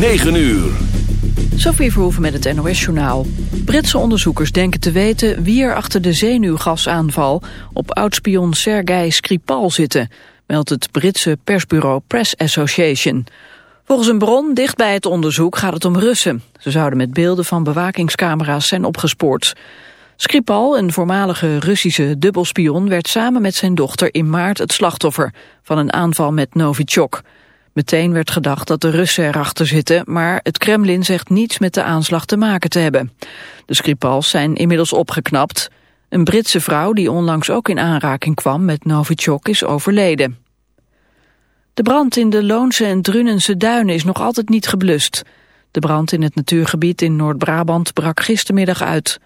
9 uur. Sophie Verhoeven met het NOS-journaal. Britse onderzoekers denken te weten wie er achter de zenuwgasaanval op oudspion Sergei Skripal zitten, meldt het Britse persbureau Press Association. Volgens een bron dicht bij het onderzoek gaat het om Russen. Ze zouden met beelden van bewakingscamera's zijn opgespoord. Skripal, een voormalige Russische dubbelspion, werd samen met zijn dochter in maart het slachtoffer van een aanval met Novichok. Meteen werd gedacht dat de Russen erachter zitten, maar het Kremlin zegt niets met de aanslag te maken te hebben. De Skripals zijn inmiddels opgeknapt. Een Britse vrouw die onlangs ook in aanraking kwam met Novichok is overleden. De brand in de Loonse en Drunense duinen is nog altijd niet geblust. De brand in het natuurgebied in Noord-Brabant brak gistermiddag uit.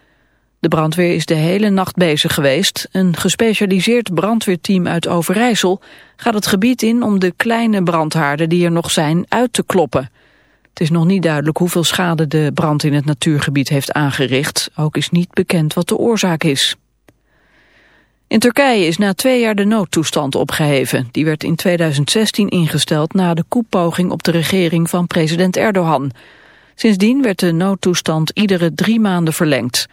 De brandweer is de hele nacht bezig geweest. Een gespecialiseerd brandweerteam uit Overijssel gaat het gebied in om de kleine brandhaarden die er nog zijn uit te kloppen. Het is nog niet duidelijk hoeveel schade de brand in het natuurgebied heeft aangericht. Ook is niet bekend wat de oorzaak is. In Turkije is na twee jaar de noodtoestand opgeheven. Die werd in 2016 ingesteld na de koepoging op de regering van president Erdogan. Sindsdien werd de noodtoestand iedere drie maanden verlengd.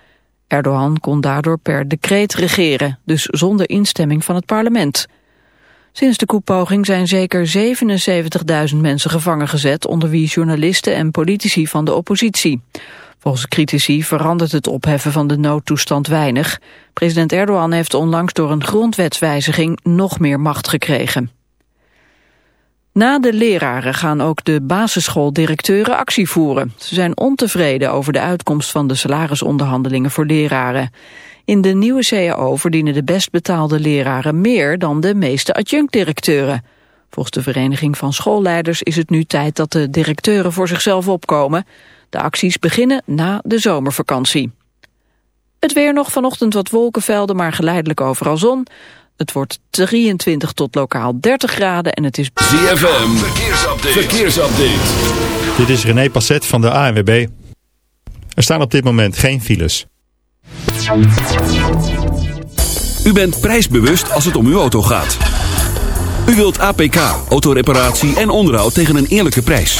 Erdogan kon daardoor per decreet regeren, dus zonder instemming van het parlement. Sinds de koepoging zijn zeker 77.000 mensen gevangen gezet, onder wie journalisten en politici van de oppositie. Volgens critici verandert het opheffen van de noodtoestand weinig. President Erdogan heeft onlangs door een grondwetswijziging nog meer macht gekregen. Na de leraren gaan ook de basisschooldirecteuren actie voeren. Ze zijn ontevreden over de uitkomst van de salarisonderhandelingen voor leraren. In de nieuwe CAO verdienen de best betaalde leraren meer dan de meeste adjunct-directeuren. Volgens de Vereniging van Schoolleiders is het nu tijd dat de directeuren voor zichzelf opkomen. De acties beginnen na de zomervakantie. Het weer nog vanochtend wat wolkenvelden, maar geleidelijk overal zon. Het wordt 23 tot lokaal 30 graden en het is... ZFM, verkeersupdate. verkeersupdate. Dit is René Passet van de ANWB. Er staan op dit moment geen files. U bent prijsbewust als het om uw auto gaat. U wilt APK, autoreparatie en onderhoud tegen een eerlijke prijs.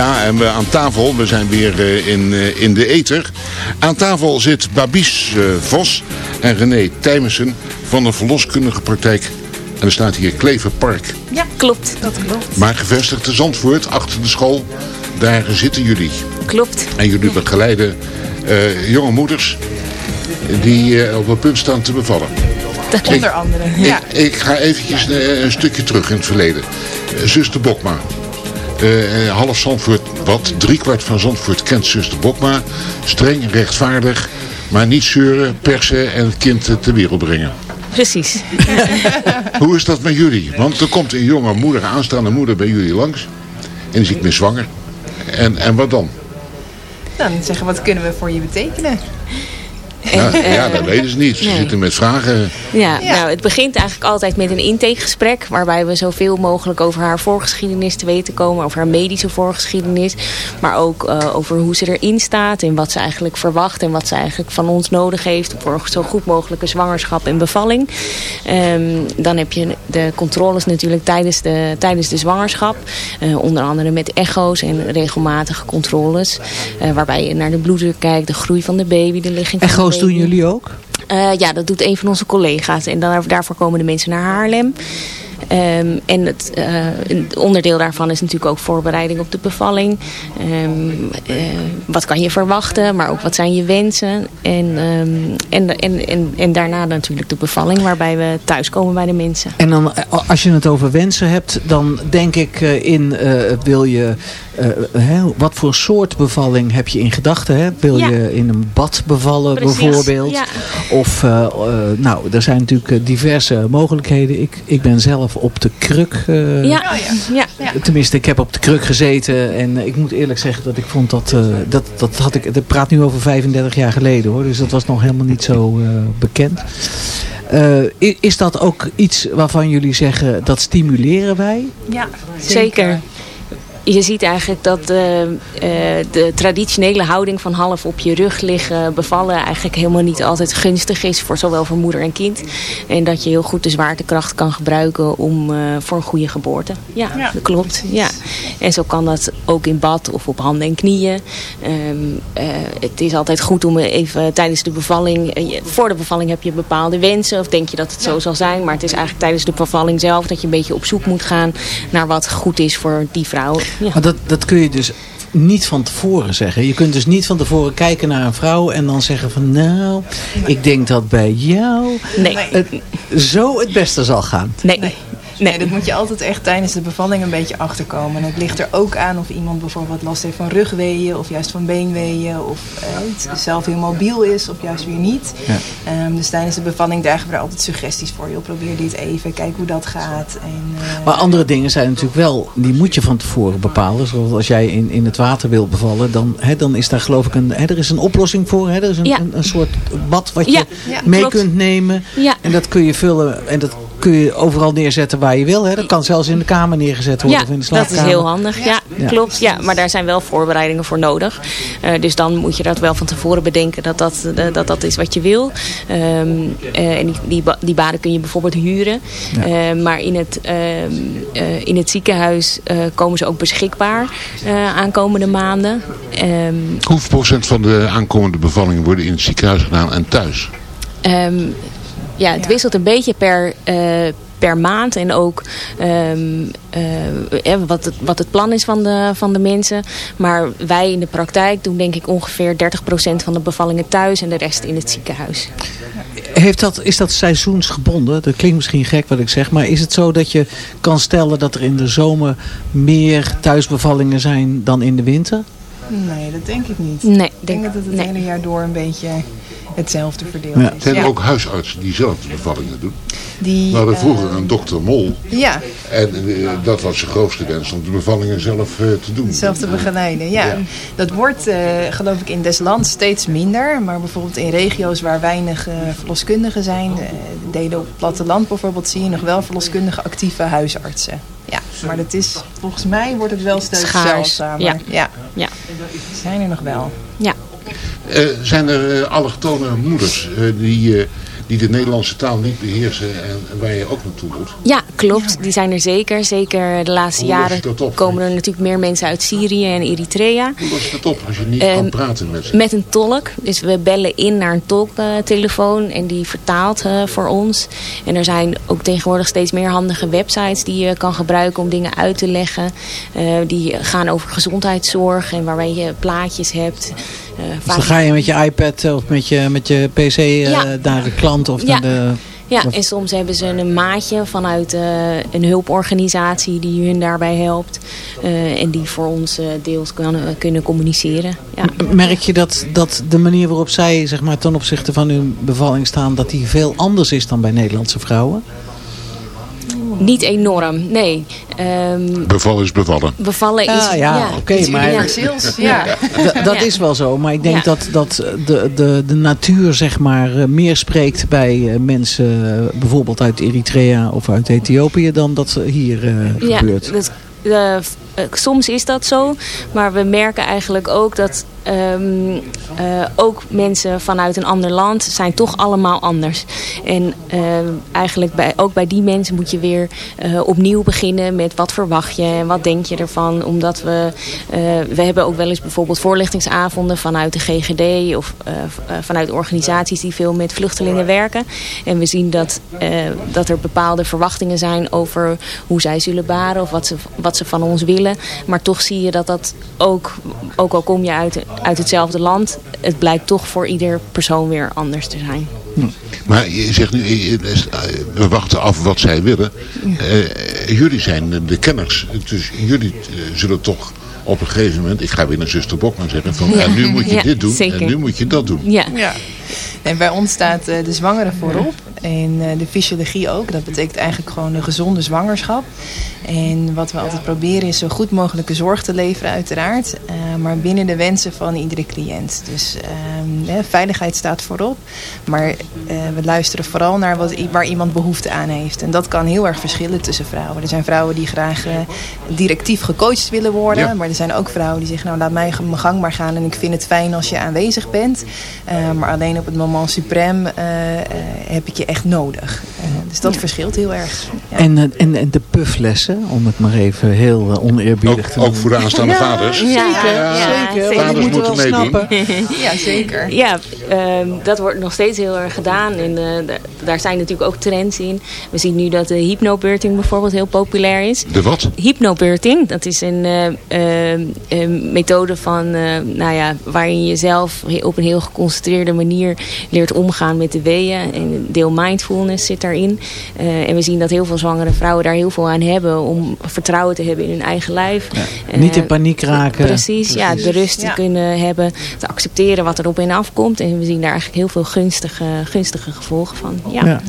Ja, en we aan tafel, we zijn weer eh, in, eh, in de Eter. Aan tafel zit Babies eh, Vos en René Tijmensen van de verloskundige praktijk. En er staat hier Kleverpark. Ja, klopt. Dat klopt. Maar gevestigd te Zandvoort, achter de school, daar zitten jullie. Klopt. En jullie begeleiden jonge moeders die op het punt staan te bevallen. Onder andere. Ja. Ik, ik ga eventjes een stukje terug in het verleden. Zuster Bokma. Eh, eh, half Zandvoort, wat driekwart van Zandvoort kent zuster Bokma. Streng, rechtvaardig, maar niet zeuren, persen en het kind ter wereld brengen. Precies. Hoe is dat met jullie? Want er komt een jonge moeder, aanstaande moeder bij jullie langs. En die ziet me zwanger. En, en wat dan? Dan zeggen, wat kunnen we voor je betekenen? Ja, ja dat weten ze niet. Ze nee. zitten met vragen. Ja, Ja. nou het begint eigenlijk altijd met een intakegesprek. Waarbij we zoveel mogelijk over haar voorgeschiedenis te weten komen. Over haar medische voorgeschiedenis. Maar ook eh, over hoe ze erin staat. En wat ze eigenlijk verwacht. En wat ze eigenlijk van ons nodig heeft. Voor zo goed mogelijke zwangerschap en bevalling. Ehm, dan heb je de controles natuurlijk tijdens de, tijdens de zwangerschap. Eh, onder andere met echo's en regelmatige controles. Eh, waarbij je naar de bloeddruk kijkt. De groei van de baby. De ligging van Echo's doen jullie ook? Eh, ja, dat doet een van onze collega's. En daar, daarvoor komen de mensen naar Haarlem. Ehm, en het eh, een onderdeel daarvan is natuurlijk ook voorbereiding op de bevalling. Ehm, eh, wat kan je verwachten, maar ook wat zijn je wensen. En, ehm, en, en, en, en daarna natuurlijk de bevalling waarbij we thuiskomen bij de mensen. En dan, eh, als je het over wensen hebt, dan denk ik in, wil je, hè, wat voor soort bevalling heb je in gedachten? Hè? Wil Ja. je in een bad bevallen Precies, bijvoorbeeld? ja. Of, nou, er zijn natuurlijk diverse mogelijkheden. Ik, ik ben zelf op de kruk, eh, Ja, ja. tenminste ik heb op de kruk gezeten. En eh, ik moet eerlijk zeggen dat ik vond dat, eh, dat, dat had ik, ik praat nu over 35 jaar geleden hoor. Dus dat was nog helemaal niet zo eh, bekend. Eh, is dat ook iets waarvan jullie zeggen, dat stimuleren wij? Ja, Zeker. Je ziet eigenlijk dat eh, eh, de traditionele houding van half op je rug liggen bevallen eigenlijk helemaal niet altijd gunstig is voor zowel voor moeder en kind. En dat je heel goed de zwaartekracht kan gebruiken om, eh, voor een goede geboorte. Ja, Ja, dat klopt. Ja. En zo kan dat ook in bad of op handen en knieën. Ehm, eh, het is altijd goed om even tijdens de bevalling, eh, voor de bevalling heb je bepaalde wensen of denk je dat het zo zal zijn. Maar het is eigenlijk tijdens de bevalling zelf dat je een beetje op zoek moet gaan naar wat goed is voor die vrouw. Ja. Maar dat, dat kun je dus niet van tevoren zeggen. Je kunt dus niet van tevoren kijken naar een vrouw en dan zeggen van nou, ik denk dat bij jou Nee. het zo het beste zal gaan. Nee. Nee. Nee. Dat moet je altijd echt tijdens de bevalling een beetje achterkomen. En het ligt er ook aan of iemand bijvoorbeeld last heeft van rugweeën of juist van beenweeën. Of eh, zelf heel mobiel is of juist weer niet. Ja. Ehm, dus tijdens de bevalling dragen we er altijd suggesties voor. Joh, probeer dit even, kijk hoe dat gaat. En, eh, Maar andere dingen zijn natuurlijk wel, die moet je van tevoren bepalen. Zoals als jij in, in het water wil bevallen, dan, hè, dan is daar geloof ik een, hè, er is een oplossing voor. Hè, er is een, Ja. een, een soort bad wat Ja, je ja, mee klopt. kunt nemen. Ja. En dat kun je vullen en dat kun je overal neerzetten waar je wil. Hè. Dat kan zelfs in de kamer neergezet worden Ja, of in de dat slaapkamer. is heel handig. Ja, Ja. klopt. Ja, maar daar zijn wel voorbereidingen voor nodig. Eh, dus dan moet je dat wel van tevoren bedenken dat dat, eh, dat, dat is wat je wil. Ehm, eh, en die, die, ba- die baden kun je bijvoorbeeld huren. Ja. Eh, maar in het, ehm, eh, in het ziekenhuis eh, komen ze ook beschikbaar eh, aankomende maanden. Ehm, Hoeveel procent van de aankomende bevallingen worden in het ziekenhuis gedaan en thuis? Ehm, ja, het Ja. wisselt een beetje per, eh, per maand en ook ehm, eh, eh, wat, het, wat het plan is van de, van de mensen. Maar wij in de praktijk doen denk ik ongeveer 30% van de bevallingen thuis en de rest in het ziekenhuis. Heeft dat, is dat seizoensgebonden? Dat klinkt misschien gek wat ik zeg. Maar is het zo dat je kan stellen dat er in de zomer meer thuisbevallingen zijn dan in de winter? Nee, dat denk ik niet. Nee, Ik denk dat het het nee. hele jaar door een beetje hetzelfde verdeeld Ja. is. Zijn er Ja. ook huisartsen die zelf de bevallingen doen? Die, We hadden eh, vroeger een dokter Mol. Ja, En eh, dat was zijn grootste wens om de bevallingen zelf eh, te doen. zelf te begeleiden. Ja. Ja. Dat wordt eh, geloof ik in des lands steeds minder. Maar bijvoorbeeld in regio's waar weinig eh, verloskundigen zijn. delen op het platteland bijvoorbeeld zie je nog wel verloskundige actieve huisartsen. Ja, maar dat is, volgens mij wordt het wel steeds Schaars, zeldzamer. ja. ja, Ja. zijn er nog wel. Ja. Eh, zijn er eh, allochtone moeders eh, die, eh, die de Nederlandse taal niet beheersen en waar je ook naartoe moet. Ja, klopt. Die zijn er zeker. Zeker de laatste jaren op? komen er natuurlijk meer mensen uit Syrië en Eritrea. Hoe los je dat op als je niet Ehm, kan praten met ze? Met een tolk. Dus we bellen in naar een tolktelefoon en die vertaalt eh, voor ons. En er zijn ook tegenwoordig steeds meer handige websites die je kan gebruiken om dingen uit te leggen. Eh, die gaan over gezondheidszorg en waarbij je plaatjes hebt. Eh, Dus dan ga je met je iPad of met je, met je PC eh, Ja. naar de klant of Ja. naar de... Ja, en soms hebben ze een maatje vanuit eh, een hulporganisatie die hun daarbij helpt. eh, en die voor ons eh, deels kan, kunnen communiceren. Ja. Merk je dat, dat de manier waarop zij zeg maar, ten opzichte van hun bevalling staan... dat die veel anders is dan bij Nederlandse vrouwen? Niet enorm, nee. Ehm, Bevallen is bevallen. bevallen is... Ja, ja, oké, maar- ja. D- dat Ja. is wel zo, maar ik denk Ja. dat, dat de, de, de natuur zeg maar, eh, meer spreekt bij eh, mensen eh, bijvoorbeeld uit Eritrea of uit Ethiopië dan dat hier eh, Ja, gebeurt. dat, soms is dat zo. Maar we merken eigenlijk ook dat ehm, eh, ook mensen vanuit een ander land zijn toch allemaal anders. En ehm, eigenlijk bij, ook bij die mensen moet je weer eh, opnieuw beginnen met wat verwacht je en wat denk je ervan. Omdat we, eh, we hebben ook wel eens bijvoorbeeld voorlichtingsavonden vanuit de GGD of eh, eh, vanuit organisaties die veel met vluchtelingen werken. En we zien dat, eh, dat er bepaalde verwachtingen zijn over hoe zij zullen baren of wat ze, wat ze van ons willen. Maar toch zie je dat dat ook, ook al kom je uit, uit hetzelfde land, het blijkt toch voor ieder persoon weer anders te zijn. Maar je zegt nu, eh, eh, we wachten af wat zij willen. Eh, jullie zijn de kenners. Dus jullie eh, zullen toch op een gegeven moment, ik ga weer naar zuster Bokman zeggen, van en nu moet je Ja, dit doen zeker. en nu moet je dat doen. Ja, Ja. En bij ons staat eh, de zwangere voorop. En eh, de fysiologie ook. Dat betekent eigenlijk gewoon een gezonde zwangerschap. En wat we altijd proberen is zo goed mogelijke zorg te leveren uiteraard. eh, maar binnen de wensen van iedere cliënt. Dus ehm, veiligheid staat voorop. Maar we luisteren vooral naar wat, waar iemand behoefte aan heeft. En dat kan heel erg verschillen tussen vrouwen. Er zijn vrouwen die graag directief gecoacht willen worden. Ja. Maar er zijn ook vrouwen die zeggen, nou laat mij mijn gang maar gaan. En ik vind het fijn als je aanwezig bent. Maar alleen op het moment suprem eh, eh, heb ik je echt nodig. Eh, dus dat verschilt heel erg. Ja. En, en, en de pufflessen, om het maar even heel oneerbiedig Ook, te ook noemen. voor de aanstaande vaders. Ja, ja, zeker. zeker. Vaders moeten wel snappen. ja, zeker. Ja, ehm, dat wordt nog steeds heel erg gedaan. En eh, da- daar zijn natuurlijk ook trends in. We zien nu dat de hypnobirthing bijvoorbeeld heel populair is. De wat? Hypnobirthing, dat is een eh, eh, een methode van, eh, nou ja, waarin je zelf op een heel geconcentreerde manier leert omgaan met de weeën. En een deel mindfulness zit daarin. Eh, en we zien dat heel veel zwangere vrouwen daar heel veel aan hebben om vertrouwen te hebben in hun eigen lijf. Eh, Niet in paniek raken. Precies, ja, de rust te kunnen hebben, te accepteren wat er op en af komt. En we zien daar eigenlijk heel veel gunstige, gunstige gevolgen van. Ja. Ja.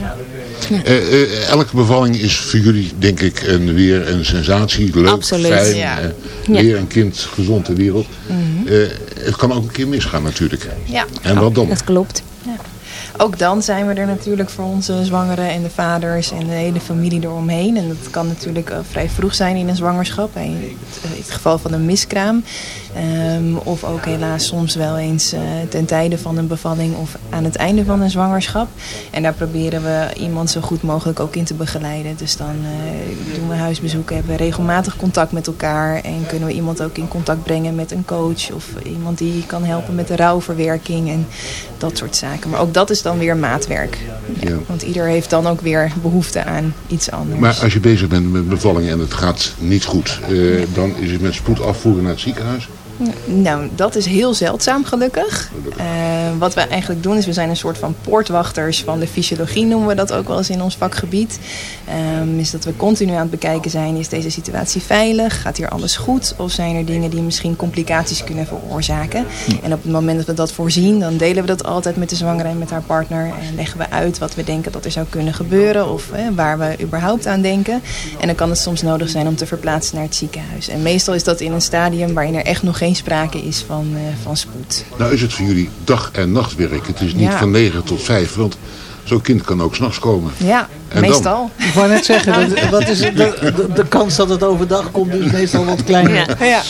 Eh, elke bevalling is voor jullie denk ik een, weer een sensatie. Leuk, Absoluut, fijn. ja. eh, Ja. weer een kind gezond ter wereld. Eh, het kan ook een keer misgaan natuurlijk. Ja. En wat dan? Dat klopt. Ook dan zijn we er natuurlijk voor onze zwangeren en de vaders en de hele familie eromheen. En dat kan natuurlijk eh, vrij vroeg zijn in een zwangerschap. In het, het geval van een miskraam. Ehm, of ook helaas soms wel eens eh, ten tijde van een bevalling of aan het einde van een zwangerschap. En daar proberen we iemand zo goed mogelijk ook in te begeleiden. Dus dan eh, doen we huisbezoeken, hebben we regelmatig contact met elkaar. En kunnen we iemand ook in contact brengen met een coach. Of iemand die kan helpen met de rouwverwerking en dat soort zaken. Maar ook dat is weer maatwerk. Ja. Want ieder heeft dan ook weer behoefte aan iets anders. Maar als je bezig bent met bevalling en het gaat niet goed, eh, dan is het met spoed afvoeren naar het ziekenhuis. Nou, dat is heel zeldzaam gelukkig. Eh, wat we eigenlijk doen is, we zijn een soort van poortwachters van de fysiologie, noemen we dat ook wel eens in ons vakgebied. Ehm, is dat we continu aan het bekijken zijn, is deze situatie veilig? Gaat hier alles goed? Of zijn er dingen die misschien complicaties kunnen veroorzaken? En op het moment dat we dat voorzien, dan delen we dat altijd met de zwangere en met haar partner. En leggen we uit wat we denken dat er zou kunnen gebeuren of eh, waar we überhaupt aan denken. En dan kan het soms nodig zijn om te verplaatsen naar het ziekenhuis. En meestal is dat in een stadium waarin er echt nog geen sprake is van, eh, van spoed. Nou is het voor jullie dag- en nachtwerk. Het is niet Ja. van 9 tot 5, want zo'n kind kan ook s'nachts komen. Ja, En Meestal. Ik wou net zeggen, dat, wat is de, de, de kans dat het overdag komt is meestal wat kleiner. Ja. Ja.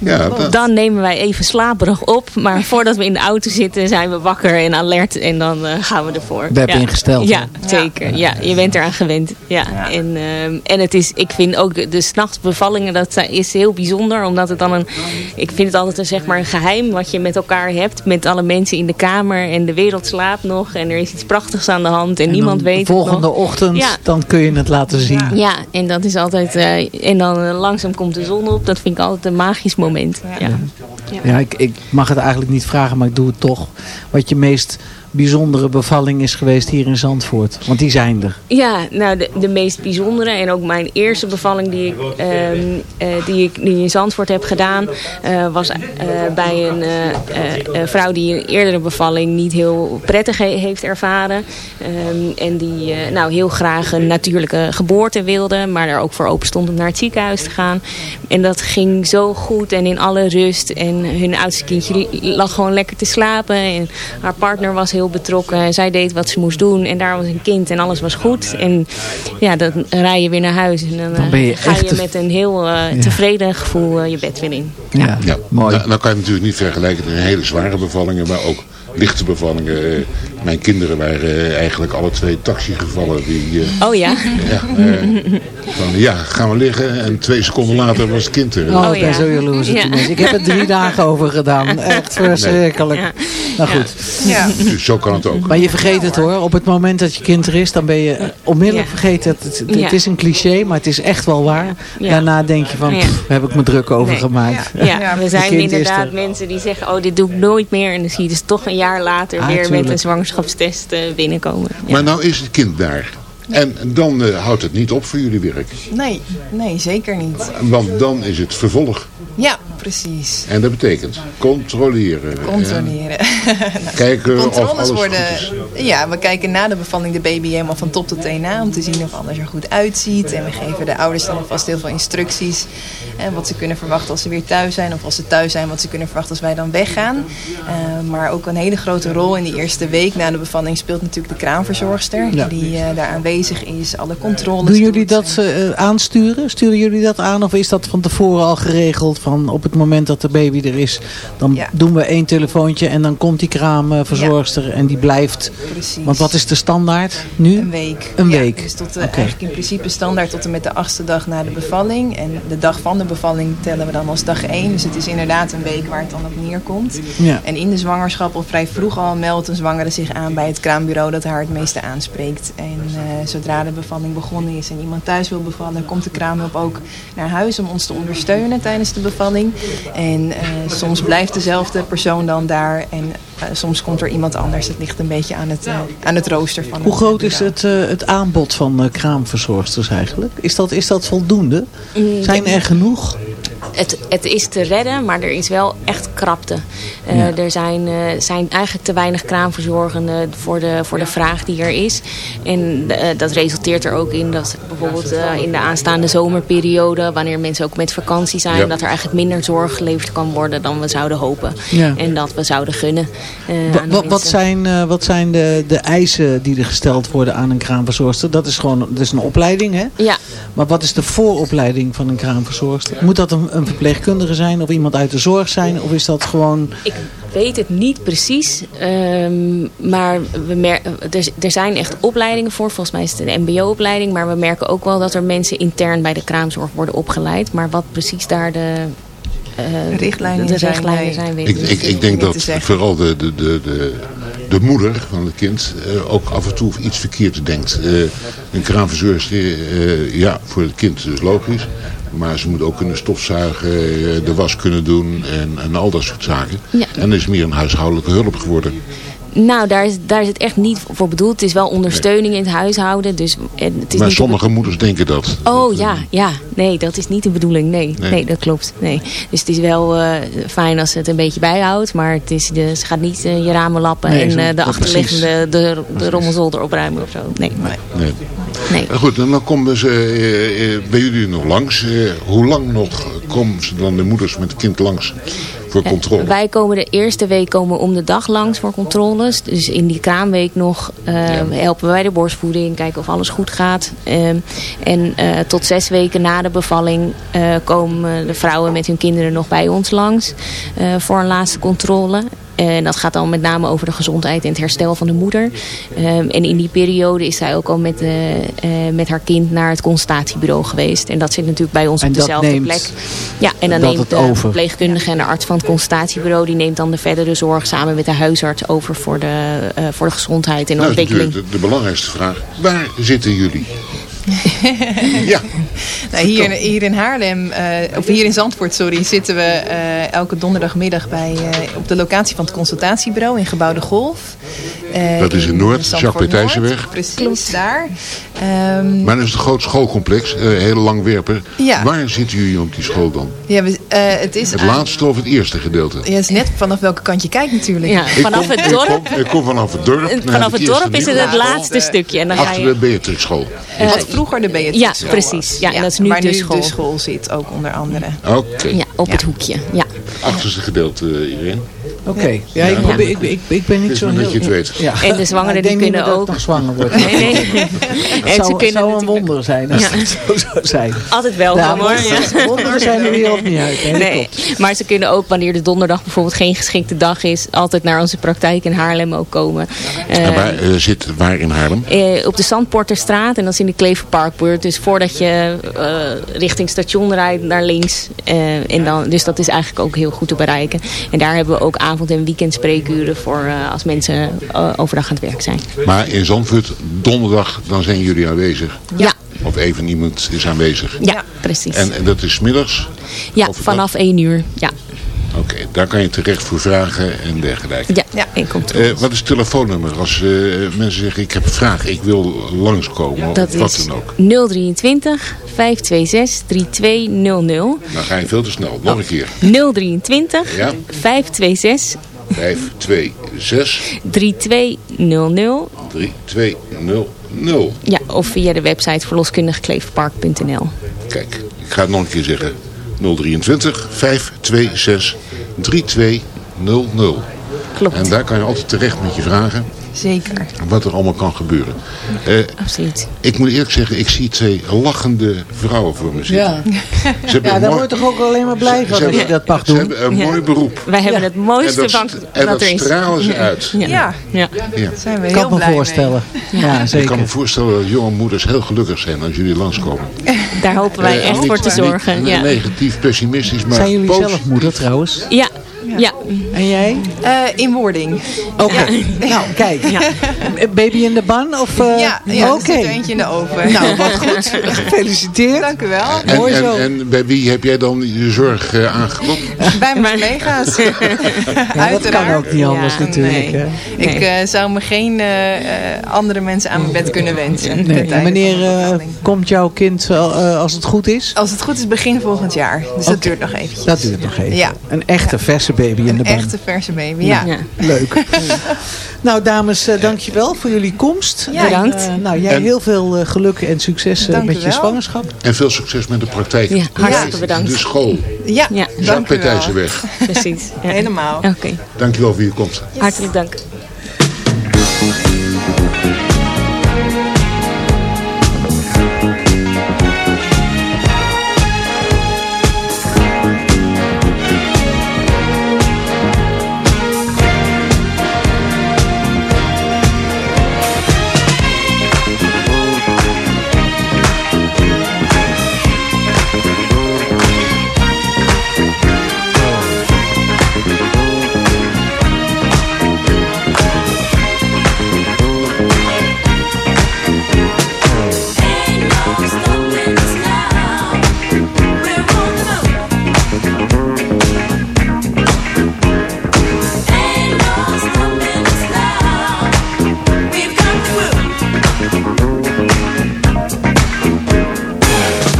Dan, ja, dat- Dan nemen wij even slaperig op. Maar voordat we in de auto zitten zijn we wakker en alert. En dan eh, gaan we ervoor. We hebben ja. ingesteld, Ja, zeker. Ja, je bent eraan gewend. Ja. Ja. En, ehm, en het is, ik vind ook de, de s'nachtsbevallingen, dat zijn- is heel bijzonder. Omdat het dan een, ik vind het altijd een, zeg maar, een geheim wat je met elkaar hebt. Met alle mensen in de kamer. En de wereld slaapt nog. En er is iets prachtigs aan de hand. En, En niemand dan weet het volgende nog. Ochtend, Ja. dan kun je het laten zien. Ja, en dat is altijd. eh, en dan eh, langzaam komt de zon op. Dat vind ik altijd een magisch moment. Ja. Ja, ik, ik mag het eigenlijk niet vragen, maar ik doe het toch. Wat je meest bijzondere bevalling is geweest hier in Zandvoort. Want die zijn er. Ja, nou de, de meest bijzondere en ook mijn eerste bevalling die ik, eh, die ik in Zandvoort heb gedaan, eh, was eh, bij een vrouw die een eerdere bevalling niet heel prettig he- heeft ervaren. Ehm, en die nou heel graag een natuurlijke geboorte wilde, maar er ook voor open stond om naar het ziekenhuis te gaan. En dat ging zo goed en in alle rust. En hun oudste kindje lag gewoon lekker te slapen. En haar partner was heel betrokken. Zij deed wat ze moest doen. En daar was een kind en alles was goed. En ja, dan rij je weer naar huis. En dan, Dan ben je eh, ga echt je met een heel eh, tevreden gevoel eh, je bed weer in. Ja, ja. mooi. Nou, nou kan je natuurlijk niet vergelijken met hele zware bevallingen, maar ook lichte bevallingen. Mijn kinderen waren eh, eigenlijk alle twee taxigevallen. Die, eh, Oh ja? ja, eh, van, ja, gaan we liggen en twee seconden later was het kind er. Oh, Oh, ik ben ja. zo jaloers Ja. Ik heb er drie dagen over gedaan. Echt verschrikkelijk. Ja. Nou goed. Ja. Dus zo kan het ook. Maar je vergeet het hoor. Op het moment dat je kind er is, dan ben je onmiddellijk Ja. vergeten. Het, het, het Ja. is een cliché, maar het is echt wel waar. Ja. Daarna denk je van, Ja. pff, heb ik me druk over Nee. gemaakt. Ja, Ja, we zijn inderdaad er. mensen die zeggen, oh dit doe ik nooit meer. En dan zie je dus toch een jaar later Ah, weer met een zwangerschapstest binnenkomen. Ja. Maar nou is het kind daar. En dan eh, houdt het niet op voor jullie werk. Nee, nee, zeker niet. Want dan is het vervolg. Ja, precies. En dat betekent controleren. Controleren. Ja. Kijken of alles worden... goed is. Ja, we kijken na de bevalling de baby helemaal van top tot teen na. Om te zien of alles er goed uitziet. En we geven de ouders dan alvast heel veel instructies. En wat ze kunnen verwachten als ze weer thuis zijn. Of als ze thuis zijn, wat ze kunnen verwachten als wij dan weggaan. Eh, maar ook een hele grote rol in die eerste week na de bevalling speelt natuurlijk de kraamverzorgster. Ja. Die eh, daar aanwezig is, alle controles Doen jullie dat eh, aansturen? Sturen jullie dat aan? Of is dat van tevoren al geregeld? Van op het moment dat de baby er is, dan Ja. doen we één telefoontje en dan komt die kraamverzorgster en die blijft. Precies. Want wat is de standaard nu? Een week. Een Ja, week. Dus tot, eh, eigenlijk in principe standaard tot en met de achtste dag na de bevalling. En de dag van de bevalling tellen we dan als dag één. Dus het is inderdaad een week waar het dan op neerkomt. Ja. En in de zwangerschap al vrij vroeg al meldt een zwangere zich aan bij het kraambureau dat haar het meeste aanspreekt. En eh, zodra de bevalling begonnen is en iemand thuis wil bevallen, komt de kraamhulp ook naar huis om ons te ondersteunen tijdens de bevalling. En eh, soms blijft dezelfde persoon dan daar en soms komt er iemand anders. Het ligt een beetje aan het, eh, aan het rooster van Hoe het groot is het, eh, het aanbod van eh, kraamverzorgsters eigenlijk? Is dat, is dat voldoende? Mm, Zijn er genoeg? Het, het is te redden, maar er is wel echt krapte. Eh, Ja. Er zijn, eh, zijn eigenlijk te weinig kraamverzorgenden voor de, voor de vraag die er is. En eh, dat resulteert er ook in dat bijvoorbeeld in de aanstaande zomerperiode... wanneer mensen ook met vakantie zijn... Ja. dat er eigenlijk minder zorg geleverd kan worden dan we zouden hopen. Ja. En dat we zouden gunnen. wat, mensen. zijn, wat zijn de, de eisen die er gesteld worden aan een kraamverzorgster? Dat is gewoon dat is een opleiding, hè? Ja, Maar wat is de vooropleiding van een kraamverzorgster? Moet dat een, een verpleegkundige zijn of iemand uit de zorg zijn? Of is dat gewoon... Ik weet het niet precies, ehm, maar we mer er, er zijn echt opleidingen voor. Volgens mij is het een mbo-opleiding, maar we merken ook wel dat er mensen intern bij de kraamzorg worden opgeleid. Maar wat precies daar de, eh, richtlijnen de zijn, richtlijnen nee. zijn, weet Ik, ik ik, niet. ik denk dat vooral de, de, de, de, de moeder van het kind eh, ook af en toe iets verkeerd denkt. Eh, een kraamverzorgster, eh, ja, voor het kind dus logisch. Maar ze moet ook kunnen stofzuigen, eh, de was kunnen doen en, en al dat soort zaken. Ja. En is meer een huishoudelijke hulp geworden. Nou, daar is, daar is het echt niet voor bedoeld. Het is wel ondersteuning in het huishouden. Dus, en het is maar niet sommige moeders denken dat. Oh Dat, eh, ja, ja. Nee, dat is niet de bedoeling. Nee, Nee. nee. dat klopt. Nee. Dus het is wel eh, fijn als ze het een beetje bijhoudt. Maar het is de, ze gaat niet eh, je ramen lappen Nee, en zo- eh, de achterliggende de, de rommelzolder opruimen of zo. Nee. Nee. nee. Maar goed, en dan komen ze eh, eh, bij jullie nog langs. Eh, hoe lang nog komen ze dan de moeders met het kind langs voor controle? Wij komen de eerste week komen om de dag langs voor controles. Dus in die kraamweek nog eh, helpen wij de borstvoeding, kijken of alles goed gaat. Ehm, en eh, tot zes weken na de bevalling eh, komen de vrouwen met hun kinderen nog bij ons langs eh, voor een laatste controle. En dat gaat dan met name over de gezondheid en het herstel van de moeder. Ehm, en in die periode is zij ook al met, eh, eh, met haar kind naar het consultatiebureau geweest. En dat zit natuurlijk bij ons En op dat dezelfde neemt plek. Ja, en dan neemt de over. verpleegkundige en de arts van het consultatiebureau... die neemt dan de verdere zorg samen met de huisarts over voor de, eh, voor de gezondheid en de Nou ontwikkeling. natuurlijk de, de belangrijkste vraag. Waar zitten jullie? ja, Nou, hier, hier in Haarlem, eh, of hier in Zandvoort, sorry, zitten we eh, elke donderdagmiddag bij, eh, op de locatie van het consultatiebureau in Gebouw de Golf. Eh, Dat is in Noord, Zandvoort Jacques Precies, daar. Ehm, maar dat is een groot schoolcomplex, heel langwerper. Ja. Waar zitten jullie op die school dan? ja, we, eh, het is Het aan- laatste of het eerste gedeelte? Ja, het is net vanaf welke kant je kijkt natuurlijk. Ja, vanaf het Ik dorp, kom, ik kom vanaf het dorp. vanaf het eerste dorp is het het laatste stukje. En dan ga Achter de je, Beatrixschool. Eh, Wat vroeger de Beatrix ja, school precies. Ja, en dat is nu waar de nu school. de school zit, ook onder andere. Oké. ja, op het hoekje. Ja. Achterste gedeelte, uh, Oké, ja, ik, probeer, ik, ik, ik ben niet zo heel... je het weet. Ja. En de zwangeren die denk kunnen ook- ik nog zwanger word. Nee, nee. Het En ze zou, kunnen zou een natuurlijk- wonder zijn als Ja. het zo zou zijn. Altijd welkom Ja, hoor. Ja. wonderen- zijn er weer of niet uit. hè? Nee, maar ze kunnen ook wanneer de donderdag bijvoorbeeld geen geschikte dag is, altijd naar onze praktijk in Haarlem ook komen. Eh, waar eh, zit waar in Haarlem? eh, op de Zandporterstraat en dat is in de Kleverparkbuurt. Dus voordat je eh, richting station rijdt, naar links. Eh, en dan, dus dat is eigenlijk ook heel goed te bereiken. En daar hebben we ook avond- en weekendspreekuren voor eh, als mensen eh, overdag aan het werk zijn. Maar in Zandvoort, donderdag, dan zijn jullie aanwezig. Ja, Of even iemand is aanwezig. ja, precies. En, en dat is middags? ja, vanaf 1 uur. Ja, Oké, daar kan je terecht voor vragen en dergelijke. ja, Ja. en komt Eh, wat is het telefoonnummer als eh, mensen zeggen ik heb een vraag, ik wil langskomen Dat of wat dan ook. 023 526 3200. Dan ga je veel te snel. Nog een keer. 023 Ja. 526 5, 2, 6, 3200. 3, 2, 0, 0. Ja, of via de website verloskundegkleefpark.nl. Kijk, ik ga het nog een keer zeggen. 023 526 3200. Klopt, En daar kan je altijd terecht met je vragen Zeker. wat er allemaal kan gebeuren. Eh, absoluut. ik moet eerlijk zeggen, ik zie twee lachende vrouwen voor me zitten. Ja, Ze hebben ja daar je toch ook alleen maar blij van ze dat je hebben- dat mag Ze doen. hebben een Ja. mooi beroep. Wij hebben Ja. het mooiste en dat, van en dat stralen ze uit. Ja. Ja, Ja. Zijn we kan heel me blij voorstellen. Ja, Ik kan zeker. me voorstellen dat jonge moeders heel gelukkig zijn als jullie langskomen. Daar hopen wij Eh, echt niet- voor te niet zorgen. Ja. negatief, pessimistisch, maar Zijn jullie zelf moeder trouwens? Ja. Ja. En jij? Eh, in wording. Oké. Nou, kijk. Baby in de ban? Of, eh, ja, ja Oké. er zit er eentje in de oven. Nou, wat goed. Gefeliciteerd. Dank u wel. En, Mooi en, zo. en bij wie heb jij dan je zorg uh, aangeklopt? Bij mijn collega's. Ja, dat kan ook niet anders Ja, natuurlijk. Nee. hè. Ik eh, zou me geen eh, eh, andere mensen aan mijn bed kunnen wensen. Nee. wanneer eh, komt jouw kind eh, als het goed is? Als het goed is, begin volgend jaar. Dus dat duurt nog eventjes. Dat duurt nog even. Ja. Een echte verse baby in de Een echte verse baby, ja. Ja. Leuk. nou dames, eh, dankjewel voor jullie komst. Ja, En, bedankt. eh, nou, jij En- heel veel eh, geluk en succes met je zwangerschap. En veel succes met de praktijk. Ja, hartstikke bedankt. De school, Ja, Ja. Dank u wel. Petijzenweg. Precies. Ja. Helemaal. Oké, Dankjewel voor je komst. hartelijk dank.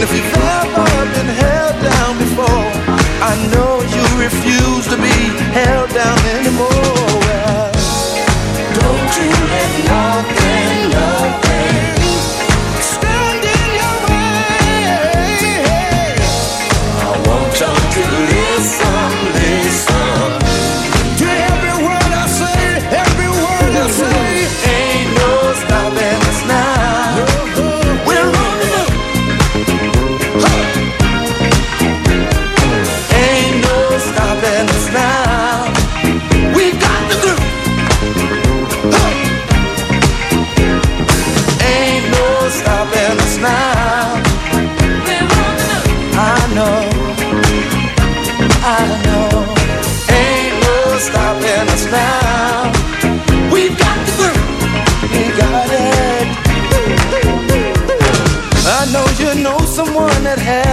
And if you've ever been held down before, I know you refuse to be held down anymore. Well, don't you let nothing, nothing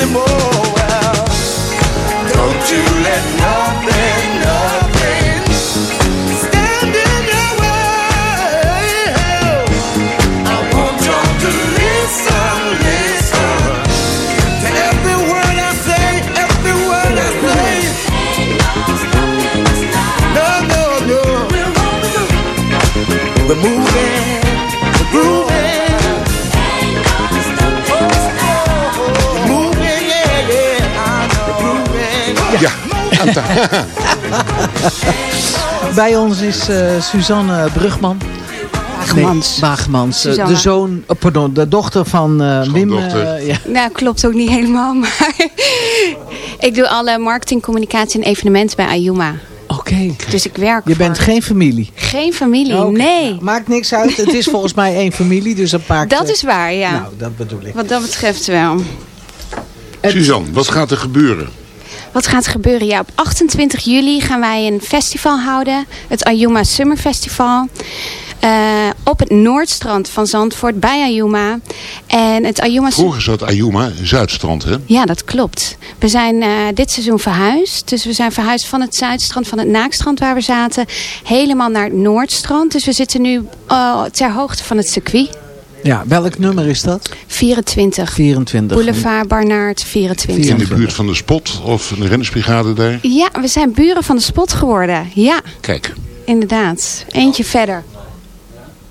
anymore. Bij ons is eh, Suzanne Brugman. Wagemans. Nee, Wagemans. eh, Suzanne. de zoon, oh, pardon, de dochter van eh Wim. Eh, ja. Nou, klopt ook niet helemaal, maar ik doe alle marketing, communicatie en evenementen bij Ayuma. Oké. Dus ik werk Je bent geen familie. geen familie, Oké. nee. Maakt niks uit. Het is volgens mij één familie, dus een paar. Dat is waar, ja. Nou, dat bedoel ik. Wat dat betreft wel. Suzanne, wat gaat er gebeuren? Wat gaat er gebeuren? Ja, op 28 juli gaan wij een festival houden. Het Ayuma Summer Festival. Eh, op het Noordstrand van Zandvoort bij Ayuma. En het Ayuma Vroeger zat Ayuma, Zuidstrand, hè? Ja, dat klopt. We zijn eh, dit seizoen verhuisd. Dus we zijn verhuisd van het Zuidstrand, van het Naakstrand waar we zaten, helemaal naar het Noordstrand. Dus we zitten nu eh, ter hoogte van het circuit. Ja, welk nummer is dat? 24. 24. Boulevard Barnaert 24. In de buurt van de Spot of de rennersbrigade daar? Ja, we zijn buren van de spot geworden. Ja, Kijk, inderdaad. Eentje verder.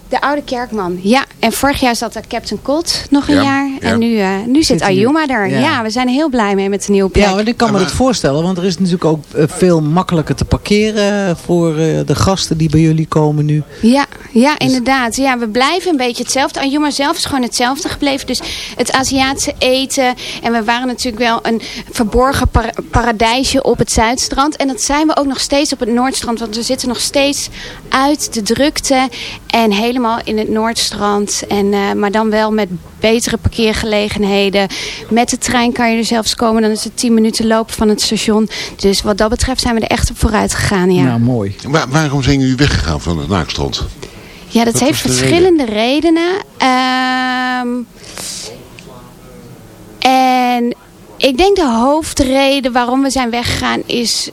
De oude kerkman. Ja, en vorig jaar zat daar Captain Colt nog een Ja, jaar. ja. En nu, eh, nu zit Zit hier. Ayuma er. Ja. Ja. we zijn er heel blij mee met de nieuwe plek. Ja, want ik kan me dat voorstellen, want er is natuurlijk ook eh, veel makkelijker te parkeren voor eh, de gasten die bij jullie komen nu. Ja, ja inderdaad. Ja, we blijven een beetje hetzelfde. Ayuma zelf is gewoon hetzelfde gebleven. Dus het Aziatische eten. En we waren natuurlijk wel een verborgen par- paradijsje op het Zuidstrand. En dat zijn we ook nog steeds op het Noordstrand. Want we zitten nog steeds uit de drukte. En helemaal in het Noordstrand. En, eh, maar dan wel met betere parkeergelegenheden. Met de trein kan je er zelfs komen. Dan is het 10 minuten lopen van het station. Dus wat dat betreft zijn we er echt op vooruit gegaan. Ja. Nou, mooi. Waar- waarom zijn jullie weggegaan van het Naakstrand? Ja, dat heeft verschillende redenen. Ehm, en ik denk de hoofdreden waarom we zijn weggegaan is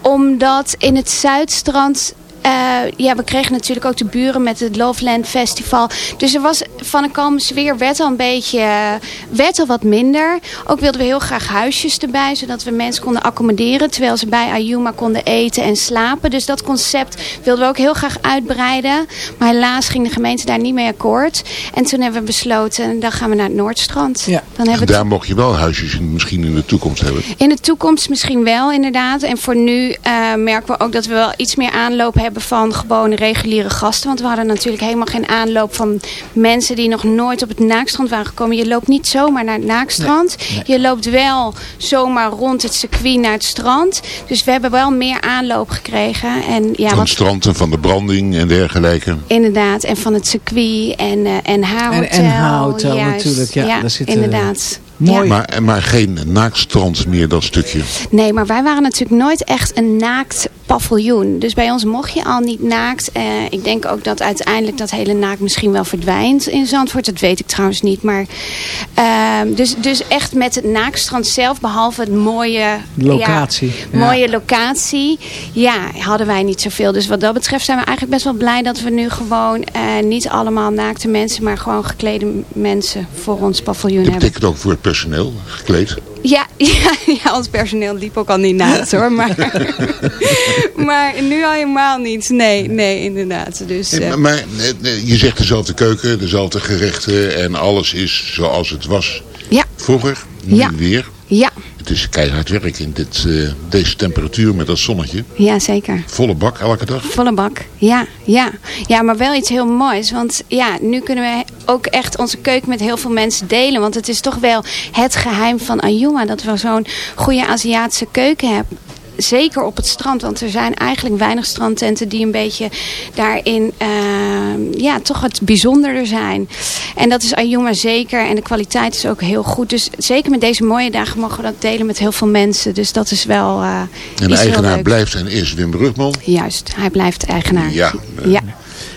omdat in het Zuidstrand... eh, ja, we kregen natuurlijk ook de buren met het Loveland Festival. Dus er was van een kalme sfeer werd al een beetje eh, werd al wat minder. Ook wilden we heel graag huisjes erbij, zodat we mensen konden accommoderen. Terwijl ze bij Ayuma konden eten en slapen. Dus dat concept wilden we ook heel graag uitbreiden. Maar helaas ging de gemeente daar niet mee akkoord. En toen hebben we besloten, dan gaan we naar het Noordstrand. Ja. Dan hebben we Daar mocht je wel huisjes in, misschien in de toekomst hebben. in de toekomst misschien wel, inderdaad. En voor nu eh, merken we ook dat we wel iets meer aanloop hebben hebben van gewoon reguliere gasten. Want we hadden natuurlijk helemaal geen aanloop van mensen die nog nooit op het naakstrand waren gekomen. Je loopt niet zomaar naar het naakstrand. Je loopt wel zomaar rond het circuit naar het strand. Dus we hebben wel meer aanloop gekregen. En, ja, van het strand en van de branding en dergelijke. Inderdaad, en van het circuit en, eh en haar En- hotel. en haar hotel juist. natuurlijk, ja, daar zitten- inderdaad. Mooi. Ja. Maar, maar geen naakstrand meer, dat stukje. Nee, maar wij waren natuurlijk nooit echt een naakt paviljoen. Dus bij ons mocht je al niet naakt. Eh, ik denk ook dat uiteindelijk dat hele naakt misschien wel verdwijnt in Zandvoort. Dat weet ik trouwens niet. Maar, ehm, dus, dus echt met het naakstrand zelf, behalve het mooie... Locatie. Ja, Ja. mooie locatie. Ja, hadden wij niet zoveel. Dus wat dat betreft zijn we eigenlijk best wel blij dat we nu gewoon eh, niet allemaal naakte mensen, maar gewoon geklede mensen voor ons paviljoen Dat hebben. betekent ook voor het personeel, gekleed. Ja, ja, ja, ons personeel liep ook al niet naakt hoor. Maar, maar nu al helemaal niet. Nee, nee, inderdaad. Dus, eh, maar, maar, je zegt dezelfde keuken, dezelfde gerechten en alles is zoals het was ja, vroeger. Nu Ja. weer. ja, Het is keihard werk in dit, eh, deze temperatuur met dat zonnetje. ja, zeker. Volle bak elke dag. Volle bak. Ja, ja. Ja, maar wel iets heel moois. Want ja, nu kunnen we ook echt onze keuken met heel veel mensen delen. Want het is toch wel het geheim van Ayuma. Dat we zo'n goede Aziatische keuken hebben. Zeker op het strand, want er zijn eigenlijk weinig strandtenten die een beetje daarin ehm, ja, toch wat bijzonderder zijn. En dat is Ayuma zeker en de kwaliteit is ook heel goed. Dus zeker met deze mooie dagen mogen we dat delen met heel veel mensen. Dus dat is wel eh En de eigenaar blijft en is Wim Brugman. Juist, hij blijft eigenaar. Ja. eh, Ja.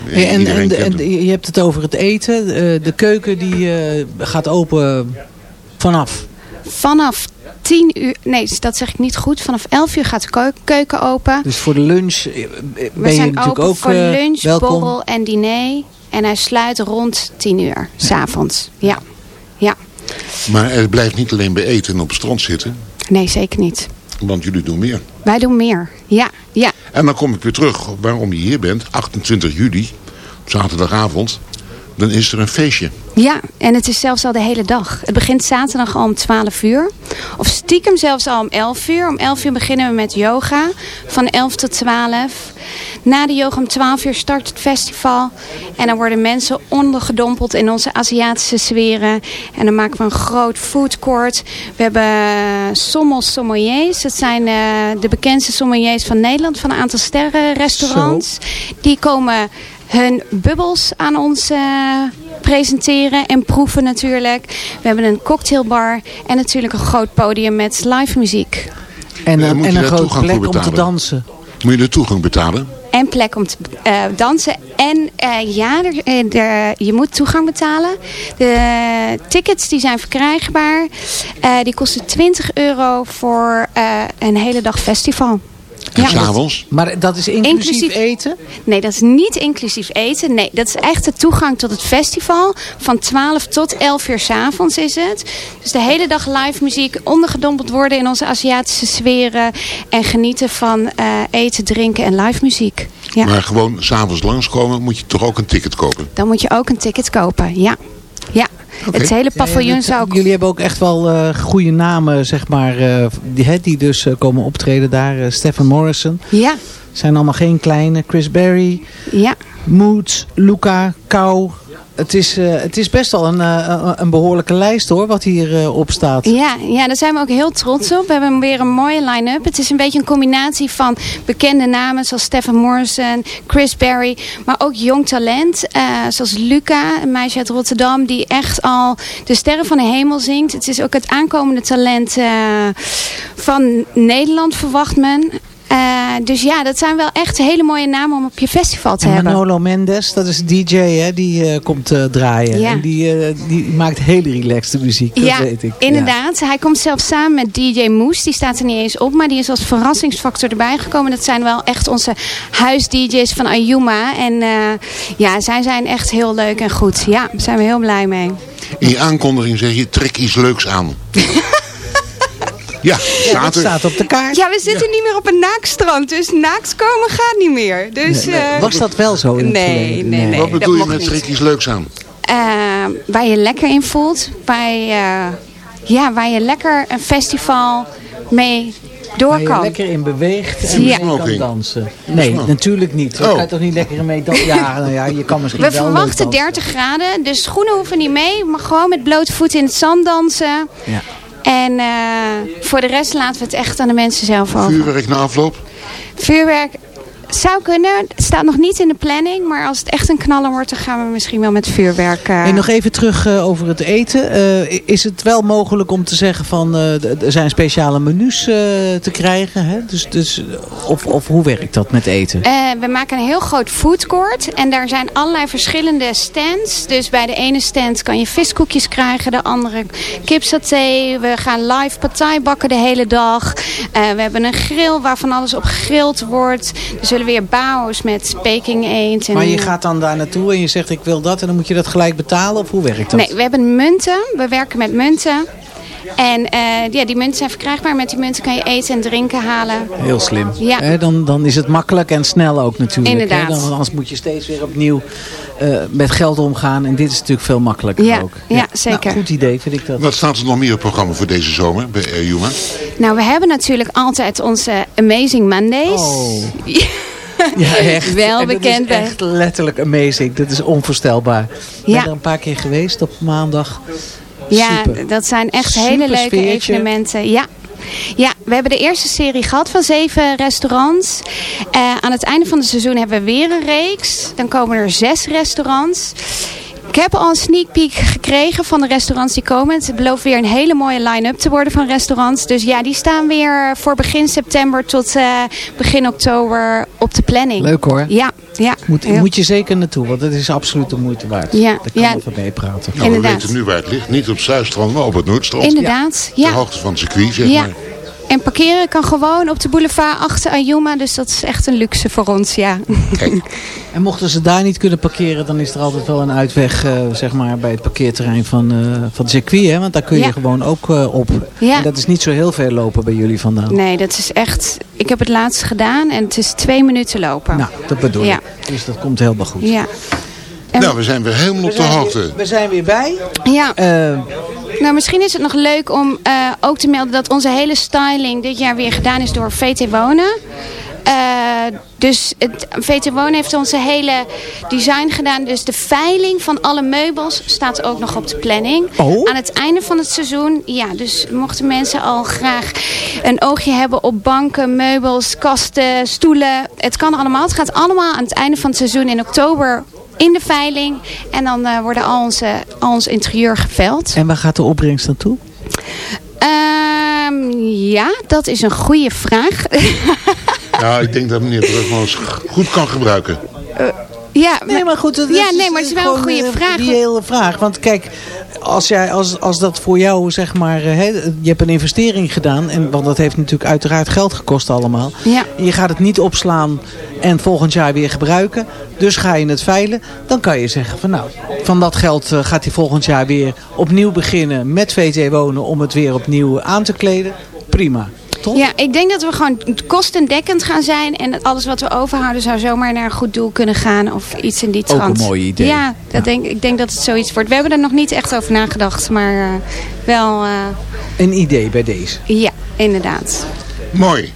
Hey, en, en, en je hebt het over het eten. Eh, de keuken die eh, gaat open vanaf. Vanaf 10 uur, nee dat zeg ik niet goed. Vanaf 11 uur gaat de keu- keuken open. Dus voor de lunch eh, ben We je zijn natuurlijk open ook voor eh, lunch, welkom. borrel en diner. En hij sluit rond 10 uur, s'avonds. Ja. ja, Maar het blijft niet alleen bij eten en op het strand zitten. nee zeker niet. Want jullie doen meer. Wij doen meer. Ja, ja. En dan kom ik weer terug waarom je hier bent. 28 juli, zaterdagavond. Dan is er een feestje. Ja, en het is zelfs al de hele dag. Het begint zaterdag al om 12 uur. Of stiekem zelfs al om 11 uur. Om 11 uur beginnen we met yoga. Van 11 tot 12. Na de yoga om 12 uur start het festival. En dan worden mensen ondergedompeld in onze Aziatische sferen. En dan maken we een groot food court. We hebben sommels sommeliers. Dat zijn eh, de bekendste sommeliers van Nederland. Van een aantal sterrenrestaurants. Die komen hun bubbels aan ons eh, presenteren en proeven natuurlijk. We hebben een cocktailbar en natuurlijk een groot podium met live muziek. En, en je een grote plek om te dansen. Moet je de toegang betalen? En plek om te eh, dansen. En eh, ja, er, je moet toegang betalen. De tickets die zijn verkrijgbaar. Eh, die kosten 20 euro voor eh, een hele dag festival. En Ja. s'avonds? Maar dat is inclusief, Inclusief- eten? Nee, dat is niet inclusief eten. Nee, dat is echt de toegang tot het festival. Van 12 tot 11 uur 's avonds is het. Dus de hele dag live muziek. Ondergedompeld worden in onze Aziatische sferen. En genieten van eh, eten, drinken en live muziek. Ja. Maar gewoon s'avonds langskomen moet je toch ook een ticket kopen? Dan moet je ook een ticket kopen. Ja. Ja. Het hele paviljoen Ja, zou ook... Jullie hebben ook echt wel eh goede namen, zeg maar, eh, die, hè, die dus eh, komen optreden daar. Stephen Morrison. Ja. Zijn allemaal geen kleine. Chris Berry, Ja. Moods, Luca, Kou. Het is, eh, het is best een, eh, een behoorlijke lijst hoor, wat hier eh, op staat. Ja, ja, daar zijn we ook heel trots op. We hebben weer een mooie line-up. Het is een beetje een combinatie van bekende namen zoals Stephen Morrison, Chris Berry. Maar ook jong talent zoals Luca, een meisje uit Rotterdam die echt al de sterren van de hemel zingt. Het is ook het aankomende talent van Nederland verwacht men. Eh, dus ja, dat zijn wel echt hele mooie namen om op je festival te En hebben. Manolo Mendes, dat is DJ hè, die eh, komt eh, draaien. Ja. En die, eh, die maakt hele relaxed muziek, dat ja, weet ik. inderdaad. Hij komt zelfs samen met DJ Moes. Die staat er niet eens op, maar die is als verrassingsfactor erbij gekomen. Dat zijn wel echt onze huis-DJ's van Ayuma. En eh, ja, zij zijn echt heel leuk en goed. Ja, daar zijn we heel blij mee. In je aankondiging zeg je, trek iets leuks aan. ja, Ja, staat dat er. staat op de kaart. Ja, we zitten niet meer op een naakstrand, dus naakt komen gaat niet meer. Dus, Nee, eh, Was dat wel zo in het Nee, verleden? nee, nee. Wat dat bedoel je met trek iets leuks aan? eh, waar je lekker in voelt. Waar je, ja, waar je lekker een festival mee door Waar je kan. lekker in beweegt en Ja. kan dansen. Nee, natuurlijk niet. Oh. kan je toch niet lekker in mee dansen? Ja, nou ja, je kan misschien We wel verwachten dansen. 30 graden, dus schoenen hoeven niet mee. Maar gewoon met blote voeten in het zand dansen. Ja. En eh, voor de rest laten we het echt aan de mensen zelf over. Vuurwerk na afloop? Vuurwerk zou kunnen. Het staat nog niet in de planning. Maar als het echt een knaller wordt, dan gaan we misschien wel met vuurwerk. eh, En nog even terug eh, over het eten. Eh, is het wel mogelijk om te zeggen van er zijn speciale menus te krijgen? Hè? Dus, dus, of, of hoe werkt dat met eten? We maken een heel groot foodcourt. En daar zijn allerlei verschillende stands. Dus bij de ene stand kan je viskoekjes krijgen. De andere kipsaté. We gaan live partij bakken de hele dag. We hebben een grill waar van alles op gegrild wordt. Er zullen weer bao's met Peking eend. En Maar je gaat dan daar naartoe en je zegt ik wil dat en dan moet je dat gelijk betalen? Of hoe werkt dat? Nee, we hebben munten. We werken met munten. En eh, ja, die munten zijn verkrijgbaar. Met die munten kan je eten en drinken halen. Heel slim. Ja. Hè, dan, dan is het makkelijk en snel ook natuurlijk. Inderdaad. Dan, anders moet je steeds weer opnieuw eh, met geld omgaan. En dit is natuurlijk veel makkelijker Ja, ook. ja, zeker. Nou, goed idee vind ik dat. Wat staat er nog meer op programma voor deze zomer bij Juma? Nou, we hebben natuurlijk altijd onze Amazing Mondays. Oh. Ja, echt. Wel bekend is echt letterlijk amazing. Dat is onvoorstelbaar. Ik ben er een paar keer geweest op maandag. Ja, Super. dat zijn echt Super hele leuke sfeertje. evenementen. Ja. Ja, we hebben de eerste serie gehad van zeven restaurants. Eh, aan het einde van het seizoen hebben we weer een reeks. Dan komen er zes restaurants. Ik heb al een sneak peek gekregen van de restaurants die komen. Het belooft weer een hele mooie line-up te worden van restaurants. Dus ja, die staan weer voor begin september tot eh, begin oktober op de planning. Leuk hoor. Ja, ja. Moet, Heel- moet je zeker naartoe, want het is absoluut de moeite waard. Ja, Daar kan ja. even meepraten. Nou, we weten nu waar het ligt. Niet op het Zuidstrand, maar op het Noordstrand. Inderdaad, De ja. hoogte van het circuit, zeg Ja. maar. En parkeren kan gewoon op de boulevard achter Ayuma. Dus dat is echt een luxe voor ons, ja. Kijk, En mochten ze daar niet kunnen parkeren, dan is er altijd wel een uitweg eh, zeg maar, bij het parkeerterrein van, eh, van het circuit. Hè? Want daar kun je Ja. gewoon ook eh, op. Ja. En dat is niet zo heel ver lopen bij jullie vandaan. Nee, dat is echt... Ik heb het laatst gedaan en het is twee minuten lopen. Nou, dat bedoel Ja. ik. Dus dat komt helemaal goed. Ja. En- nou, we zijn weer helemaal op de hoogte. we zijn weer bij. Ja, nou misschien is het nog leuk om eh, ook te melden dat onze hele styling dit jaar weer gedaan is door VT Wonen. Eh, dus het, VT Wonen heeft onze hele design gedaan. Dus de veiling van alle meubels staat ook nog op de planning. Oh. Aan het einde van het seizoen. Ja, dus mochten mensen al graag een oogje hebben op banken, meubels, kasten, stoelen. Het kan allemaal. Het gaat allemaal aan het einde van het seizoen in oktober in de veiling. En dan eh, worden al, onze, al ons interieur geveld. en waar gaat de opbrengst naartoe? Ehm, ja, dat is een goede vraag. Nou, ik denk dat meneer Brugmans goed kan gebruiken. Ja, Nee, maar goed. dat Ja, is nee, maar het is wel een goede eh, vraag. Die hele vraag. Want kijk, als, jij, als, als dat voor jou, zeg maar, eh, hè, je hebt een investering gedaan. En, want dat heeft natuurlijk uiteraard geld gekost allemaal. Ja. Je gaat het niet opslaan en volgend jaar weer gebruiken. Dus ga je het veilen. Dan kan je zeggen van nou, van dat geld eh, gaat hij volgend jaar weer opnieuw beginnen met VT Wonen. Om het weer opnieuw aan te kleden. Prima. Toch? Ja, ik denk dat we gewoon kostendekkend gaan zijn. En dat alles wat we overhouden zou zomaar naar een goed doel kunnen gaan. Of iets in die Ook trant. een mooi idee. Ja, dat Denk, ik denk dat het zoiets wordt. We hebben er nog niet echt over nagedacht. Maar eh, wel, eh, Een idee bij deze. ja, inderdaad. Mooi.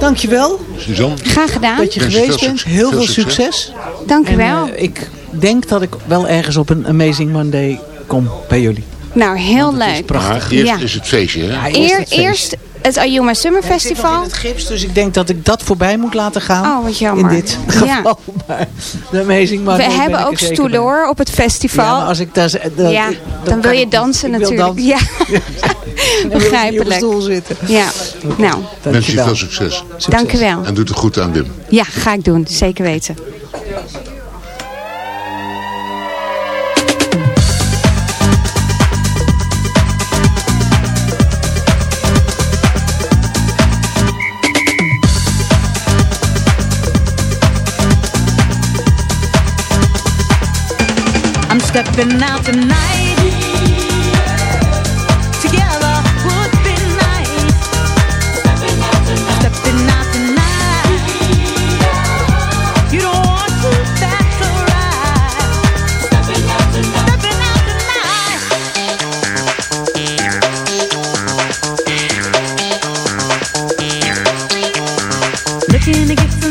Dankjewel Suzanne. Graag gedaan. dat je Wens je geweest veel bent. Heel veel succes. succes. Dank u En, wel. eh, ik denk dat ik wel ergens op een Amazing Monday kom bij jullie. Nou, heel het is leuk. prachtig. Maar eerst Ja. is het feestje, hè? Eer, het feest. eerst het Ayuma Summer Ik zit nog Festival. in het gips, dus ik denk dat ik dat voorbij moet laten gaan. Oh, wat jammer. In dit Ja. geval. Maar de Amazing We ben hebben ik ook stoelen hoor op het festival. Ja, maar als ik daar... Ja, ik- dan, wil je ik- dansen ik wil natuurlijk. dansen. Ja, ik niet op begrijpelijk. stoel zitten. Ja, nou, Wens je veel succes. dank u wel. En doe het goed aan Wim. Ja, ga ik doen. Zeker weten. Out tonight. Together would be nice. Stepping out tonight. You don't want to, that's alright. Stepping out tonight. stepping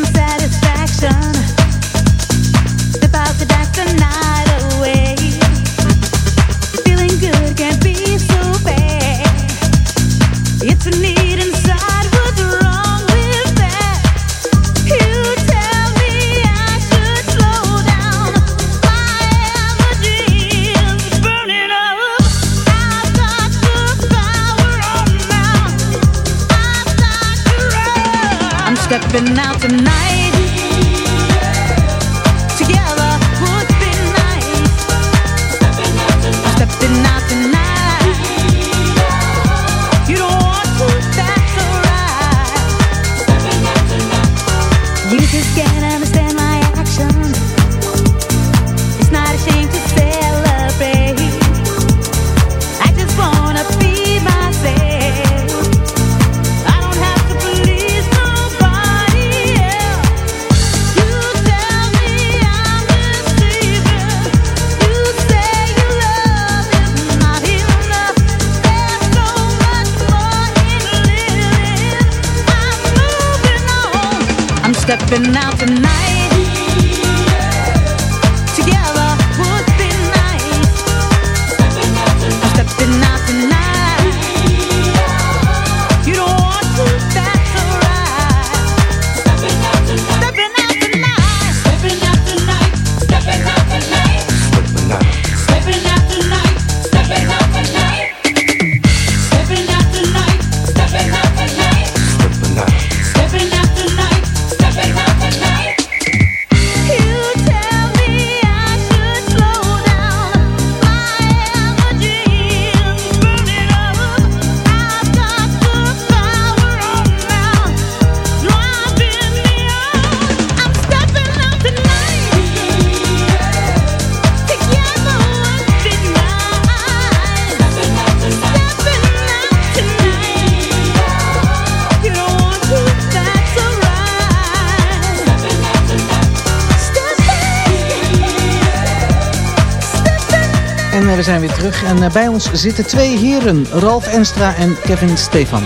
we zijn weer terug. En eh, bij ons zitten twee heren. Ralf Enstra en Kevin Stefan.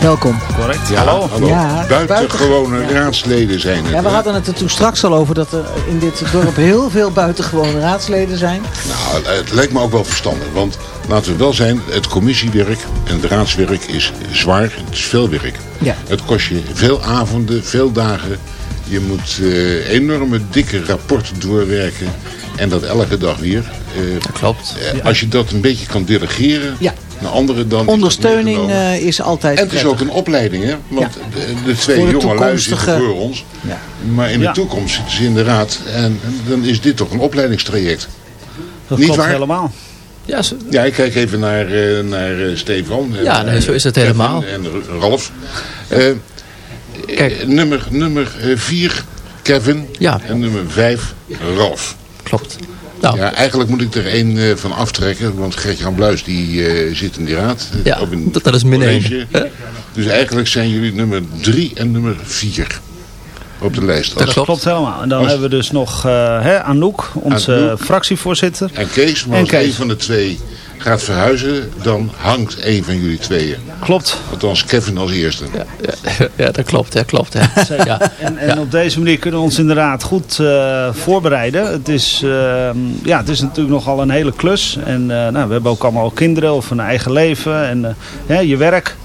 Welkom. Correct. Ja, hallo. Ja, Buitengewone raadsleden zijn het. Ja, we hè? hadden het er toen straks al over dat er in dit dorp heel veel buitengewone raadsleden zijn. Nou, het lijkt me ook wel verstandig. Want laten we wel zijn, het commissiewerk en het raadswerk is zwaar. Het is veel werk. Ja. Het kost je veel avonden, veel dagen. Je moet eh, enorme dikke rapporten doorwerken. En dat elke dag weer. Eh, Klopt. eh, Als je dat een beetje kan delegeren Ja. naar anderen dan... is dat Ondersteuning eh, is altijd En het is ook een opleiding, hè? Want de, de twee jonge lui zitten voor ons. Ja. Maar in Ja. de toekomst zitten ze in de raad. En dan is dit toch een opleidingstraject. Dat Niet klopt waar? helemaal. Ja, zo- Ja, ik kijk even naar, eh, naar eh, Stefan. en Ja, nee, naar, zo is het helemaal. En Ralf. Eh, Kijk. eh, nummer 4, Kevin. Ja. En nummer 5, Ralf. klopt. Nou, Ja, eigenlijk moet ik er één eh, van aftrekken. Want Gert-Jan Bluis die, eh, zit in die raad. eh, Ja, in dat- dat is min één. Dus eigenlijk zijn jullie nummer 3 en nummer 4 op de lijst. Dat Als- klopt, helemaal. En dan Als- hebben we dus nog eh hè, Anouk, onze Anouk. fractievoorzitter. En Kees, maar En Kees. een van de twee gaat verhuizen, dan hangt één van jullie tweeën. Klopt. Althans, Kevin als eerste. ja, ja, ja, dat klopt, ja, klopt. Hè. Ja. En, en op deze manier kunnen we ons inderdaad goed eh, voorbereiden. Het is, ehm, ja, het is natuurlijk nogal een hele klus. En eh, nou, we hebben ook allemaal kinderen of een eigen leven en eh, hè, je werk.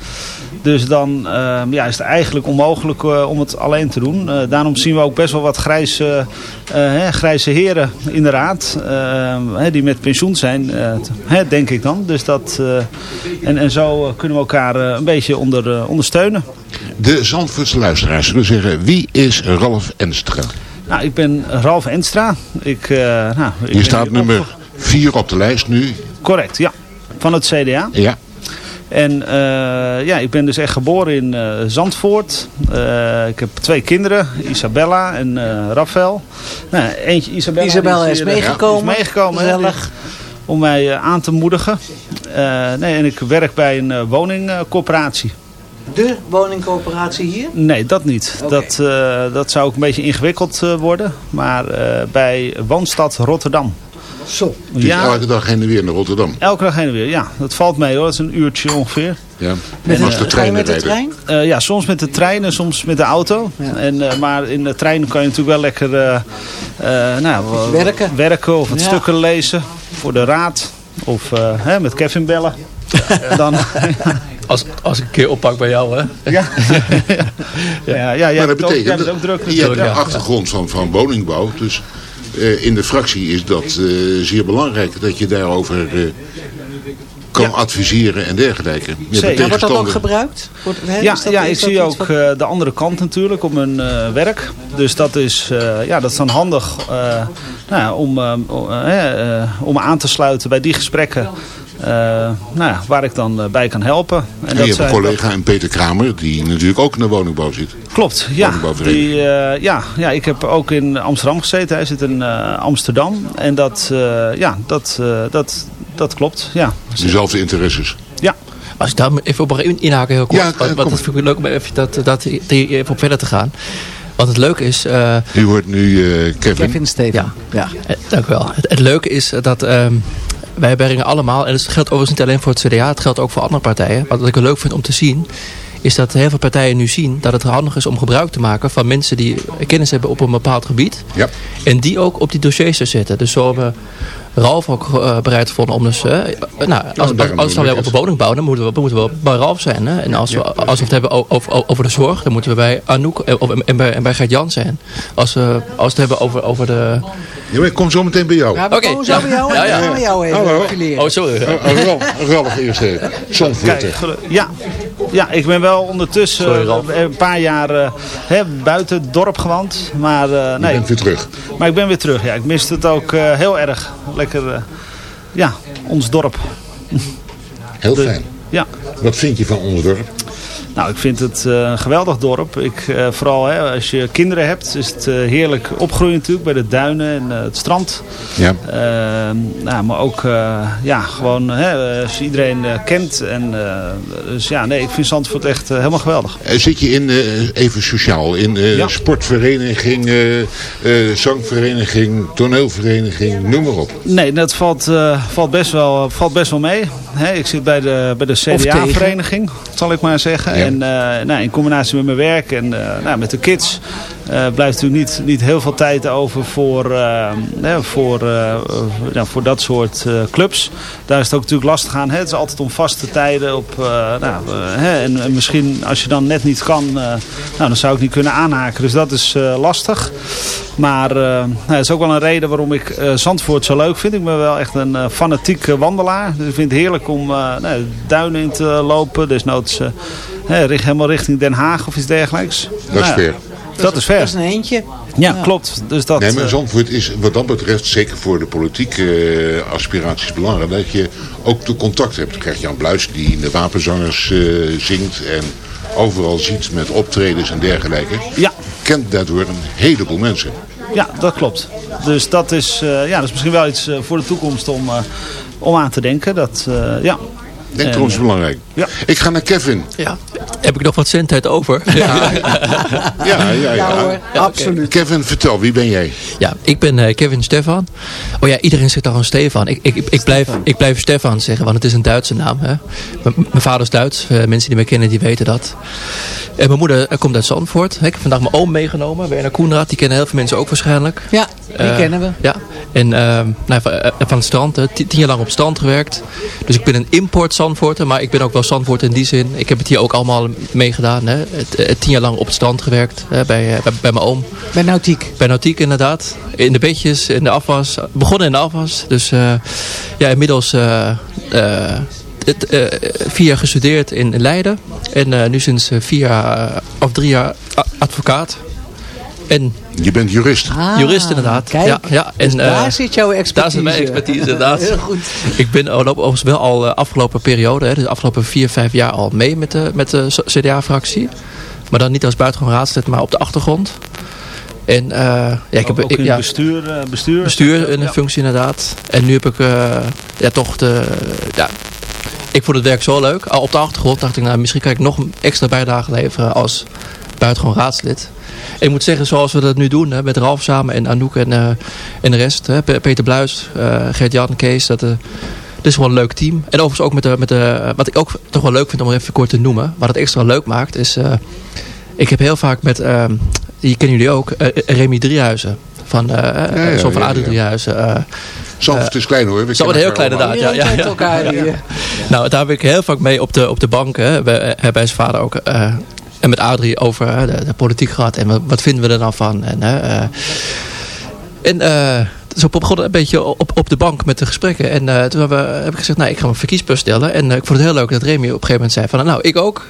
Dus dan ehm, ja, is het eigenlijk onmogelijk eh, om het alleen te doen. Eh, daarom zien we ook best wel wat grijze, eh, hè, grijze heren in de raad. ehm, hè, die met pensioen zijn, hè, denk ik dan. Dus dat, en, en zo kunnen we elkaar een beetje onder, ondersteunen. De Zandvoortse luisteraars zullen zeggen, wie is Ralf Enstra? Nou, ik ben Ralf Enstra. Ik, nou, ik ben staat nummer opge- 4 op de lijst nu. Correct, ja. Van het CDA. Ja, En eh, ja, ik ben dus echt geboren in eh, Zandvoort. Eh, ik heb twee kinderen, Isabella en Rafael. Nou, eentje, Isabella, is meegekomen. is Gezellig. om mij aan te moedigen. Nee, en ik werk bij een woningcorporatie. De woningcoöperatie hier? Nee, dat niet. Dat, dat zou ook een beetje ingewikkeld worden. Maar bij Woonstad Rotterdam. Zo. die is elke dag heen en weer naar Rotterdam. Elke dag heen en weer, ja. Dat valt mee hoor. Dat is een uurtje ongeveer. Ja. Met En als de treinen met de trein? Eh, ja, soms met de trein en soms met de auto. Ja. En, eh, maar in de trein kan je natuurlijk wel lekker eh, eh, nou, Werken. werken of wat Ja. stukken lezen voor de raad. Of eh, hè, met Kevin bellen. En dan, Als, als ik een keer oppak bij jou, hè. ja. ja, ja, jij Maar dat bent ook, jij betekent, ook druk. je hebt een achtergrond van, van woningbouw. Dus in de fractie is dat eh, zeer belangrijk dat je daarover eh, kan adviseren en dergelijke. Maar wordt dat ook gebruikt? Wordt, hè, Ja, ja ik zie ook wat- eh, de andere kant natuurlijk op mijn eh, werk. Dus dat is, eh, ja, dat is dan handig eh, nou ja, om, eh, eh, eh, om aan te sluiten bij die gesprekken. Eh, nou ja, waar ik dan eh, bij kan helpen. En dat je hebt een collega en Peter Kramer, die natuurlijk ook in de woningbouw zit. Klopt, ja. Die, eh, ja, ja. Ik heb ook in Amsterdam gezeten. Hij zit in eh, Amsterdam. En dat, eh, ja, dat, eh, dat, dat klopt, ja. Dezelfde interesses. Ja. Als ik daar even op mag in- inhaken heel kort. Ja, want, want dat vind ik leuk om even, dat, dat, even op verder te gaan. Want het leuke is... eh, U hoort nu eh, Kevin. Kevin Steven. Ja. Eh, Dank u wel. Het, het leuke is dat ehm, wij brengen allemaal, en dat geldt overigens niet alleen voor het CDA, het geldt ook voor andere partijen. Wat ik leuk vind om te zien, is dat heel veel partijen nu zien dat het handig is om gebruik te maken van mensen die kennis hebben op een bepaald gebied. Ja. En die ook op die dossiers te zetten. Dus zo hebben Ralf ook eh, bereid gevonden om dus... eh, nou, als, we we over het. woningbouw, dan moeten we, moeten we bij Ralf zijn. Hè? En als we, als we het hebben over, over de zorg, dan moeten we bij Anouk eh, en bij, en bij Gert-Jan zijn. Als we, als we het hebben over, over de... Ja, ik kom zo meteen bij jou. Ja, we Oké, komen zo ja. bij jou. Ja, en ja. gaan we jou even Hallo. fileren. Oh, sorry. Eh, eh, Ralf, Ralf eerst even. Zandvoort. Kijk, gelu- ja. ja, ik ben wel ondertussen Sorry, eh, een paar jaar eh, hè, buiten het dorp gewoond. Maar, eh, Je nee, bent weer terug. maar ik ben weer terug. Ja, ik miste het ook eh, heel erg. Lekker, eh, ja, ons dorp. Heel De- fijn. Ja. Wat vind je van ons dorp? Nou, ik vind het eh, een geweldig dorp. Ik, eh, vooral hè, als je kinderen hebt, is het eh, heerlijk opgroeien natuurlijk bij de duinen en eh, het strand. Ja. Eh, nou, maar ook eh, ja, gewoon hè, als je iedereen kent. En, eh, dus ja, nee, ik vind Zandvoort echt helemaal geweldig. Zit je in, eh, even sociaal, in eh, Ja. sportvereniging, eh, eh, zangvereniging, toneelvereniging, noem maar op. Nee, dat valt, eh, valt, best, wel, valt best wel mee. Hè, ik zit bij de, bij de CDA-vereniging, zal ik maar zeggen. En eh, nou, in combinatie met mijn werk en eh, nou, met de kids... eh, blijft natuurlijk niet, niet heel veel tijd over voor, voor, nou, voor dat soort clubs. Daar is het ook natuurlijk lastig aan. Het is altijd om vaste tijden. Op, nou, hè, en, en misschien als je dan net niet kan, nou, dan zou ik niet kunnen aanhaken. Dus dat is lastig. Maar nou, dat is ook wel een reden waarom ik Zandvoort zo leuk vind. Ik ben wel echt een eh, fanatieke wandelaar. Dus ik vind het heerlijk om nou, duinen in te lopen. Desnoods hè, richt- helemaal richting Den Haag of iets dergelijks. Dat is Nou ver. Dat is ver. Dat is een eentje. Ja, klopt. Dus dat, Nee, maar eh, Zandvoort is wat dat betreft, zeker voor de politieke eh, aspiraties belangrijk, dat je ook de contact hebt. Dan krijg Jan Bluis die in de wapenzangers eh, zingt en overal ziet met optredens en dergelijke. Ja. Kent daardoor een heleboel mensen. Ja, dat klopt. Dus dat is, eh, ja, dat is misschien wel iets voor de toekomst om, eh, om aan te denken. Dat, eh, ja. Denk En, trouwens eh, belangrijk. Ja. Ik ga naar Kevin. Ja. Heb ik nog wat zendtijd over? Ja, ja, ja. Ja hoor, absoluut. Kevin, vertel, wie ben jij? Ja, ik ben eh, Kevin Stefan. Oh ja, iedereen zegt al Stefan. Ik, ik, ik, blijf, ik blijf Stefan zeggen, want het is een Duitse naam. hè. Mijn vader is Duits. Eh, mensen die mij kennen, die weten dat. En mijn moeder eh, komt uit Zandvoort. Ik heb vandaag mijn oom meegenomen, Werner Koenraad. Die kennen heel veel mensen ook waarschijnlijk. Ja, die kennen we. Ja, en eh, nou, van, eh, van het strand. hè. Ti- Tien jaar lang op strand gewerkt. Dus ik ben een import Zandvoorter, maar ik ben ook wel Zandvoort in die zin. Ik heb het hier ook allemaal meegedaan. Hè. Eh, tien jaar lang op het strand gewerkt hè, bij, eh, bij, bij mijn oom. Bij Nautiek. Bij Nautiek inderdaad. In de bedjes, in de afwas. Begonnen in de afwas. Dus eh, ja, inmiddels eh, eh, het, eh, vier jaar gestudeerd in Leiden. En eh, nu sinds eh, vier jaar, eh, of drie jaar advocaat. En Je bent jurist. Ah, jurist inderdaad. Kijk, ja, ja. dus En, eh, daar zit jouw expertise. Daar zit mijn expertise inderdaad. Heel goed. Ik ben ook overigens wel al de afgelopen periode, hè, dus de afgelopen vier, vijf jaar al mee met de, met de CDA-fractie. Maar dan niet als buitengewoon raadslid, maar op de achtergrond. En eh, ja, ik heb ook ik, in ja, bestuur, eh, bestuur. bestuur in Ja. een functie inderdaad. En nu heb ik eh, ja, toch de... Ja, ik vond het werk zo leuk. Al op de achtergrond dacht ik, nou, misschien kan ik nog een extra bijdrage leveren als buitengewoon raadslid. Ik moet zeggen, zoals we dat nu doen, hè, met Ralf samen en Anouk en, eh, en de rest. Hè, Pe- Peter Bluis, eh Gert-Jan, Kees. Dat, eh, dit is gewoon een leuk team. En overigens ook met de, met de, wat ik ook toch wel leuk vind om even kort te noemen. Wat het extra leuk maakt is, eh, ik heb heel vaak met, die kennen jullie ook, Remy Driehuizen. Van, eh ja, zo van ja, Adrie ja. Driehuizen. eh, Zandvoort is klein hoor. Kennen heel klein inderdaad. Ja, ja, ja. Nou, daar heb ik heel vaak mee op de, op de bank. Hè, bij, bij zijn vader ook. eh, en met Adrie over de, de politiek gehad. En wat, vinden we er dan van? En, eh, en eh, zo begonnen een beetje op, op de bank met de gesprekken. En eh, toen hebben, we- heb ik gezegd, nou, ik ga mijn verkiesbus stellen. En ik vond het heel leuk dat Remy op een gegeven moment zei van, nou, ik ook.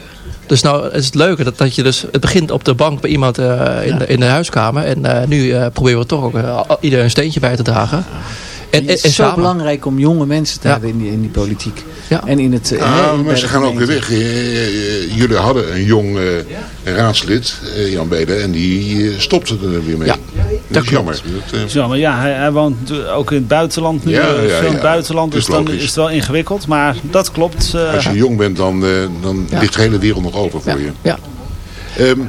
Dus nou is het leuke dat, dat je dus, het begint op de bank bij iemand in, de, in de huiskamer. En nu proberen we toch ook eh, al- ieder een steentje bij te dragen. En, het en, is zo samen. belangrijk om jonge mensen te Ja. hebben in die, in die politiek. Ja. En in het... eh, Ah, hè, maar ze gaan ook weer weg. Eh, eh, Jullie hadden een jong eh, raadslid, eh, Jan Bede, en die eh, stopte er weer mee. Ja, dat is jammer. Dat, eh, Zo, maar ja, hij, hij woont ook in het buitenland nu. Ja, ja. buitenland, dus dan is het wel ingewikkeld. Maar dat klopt. eh, als je jong bent, dan, eh, dan Ja. ligt de hele wereld nog open voor Ja, je. ja. Ehm, eh,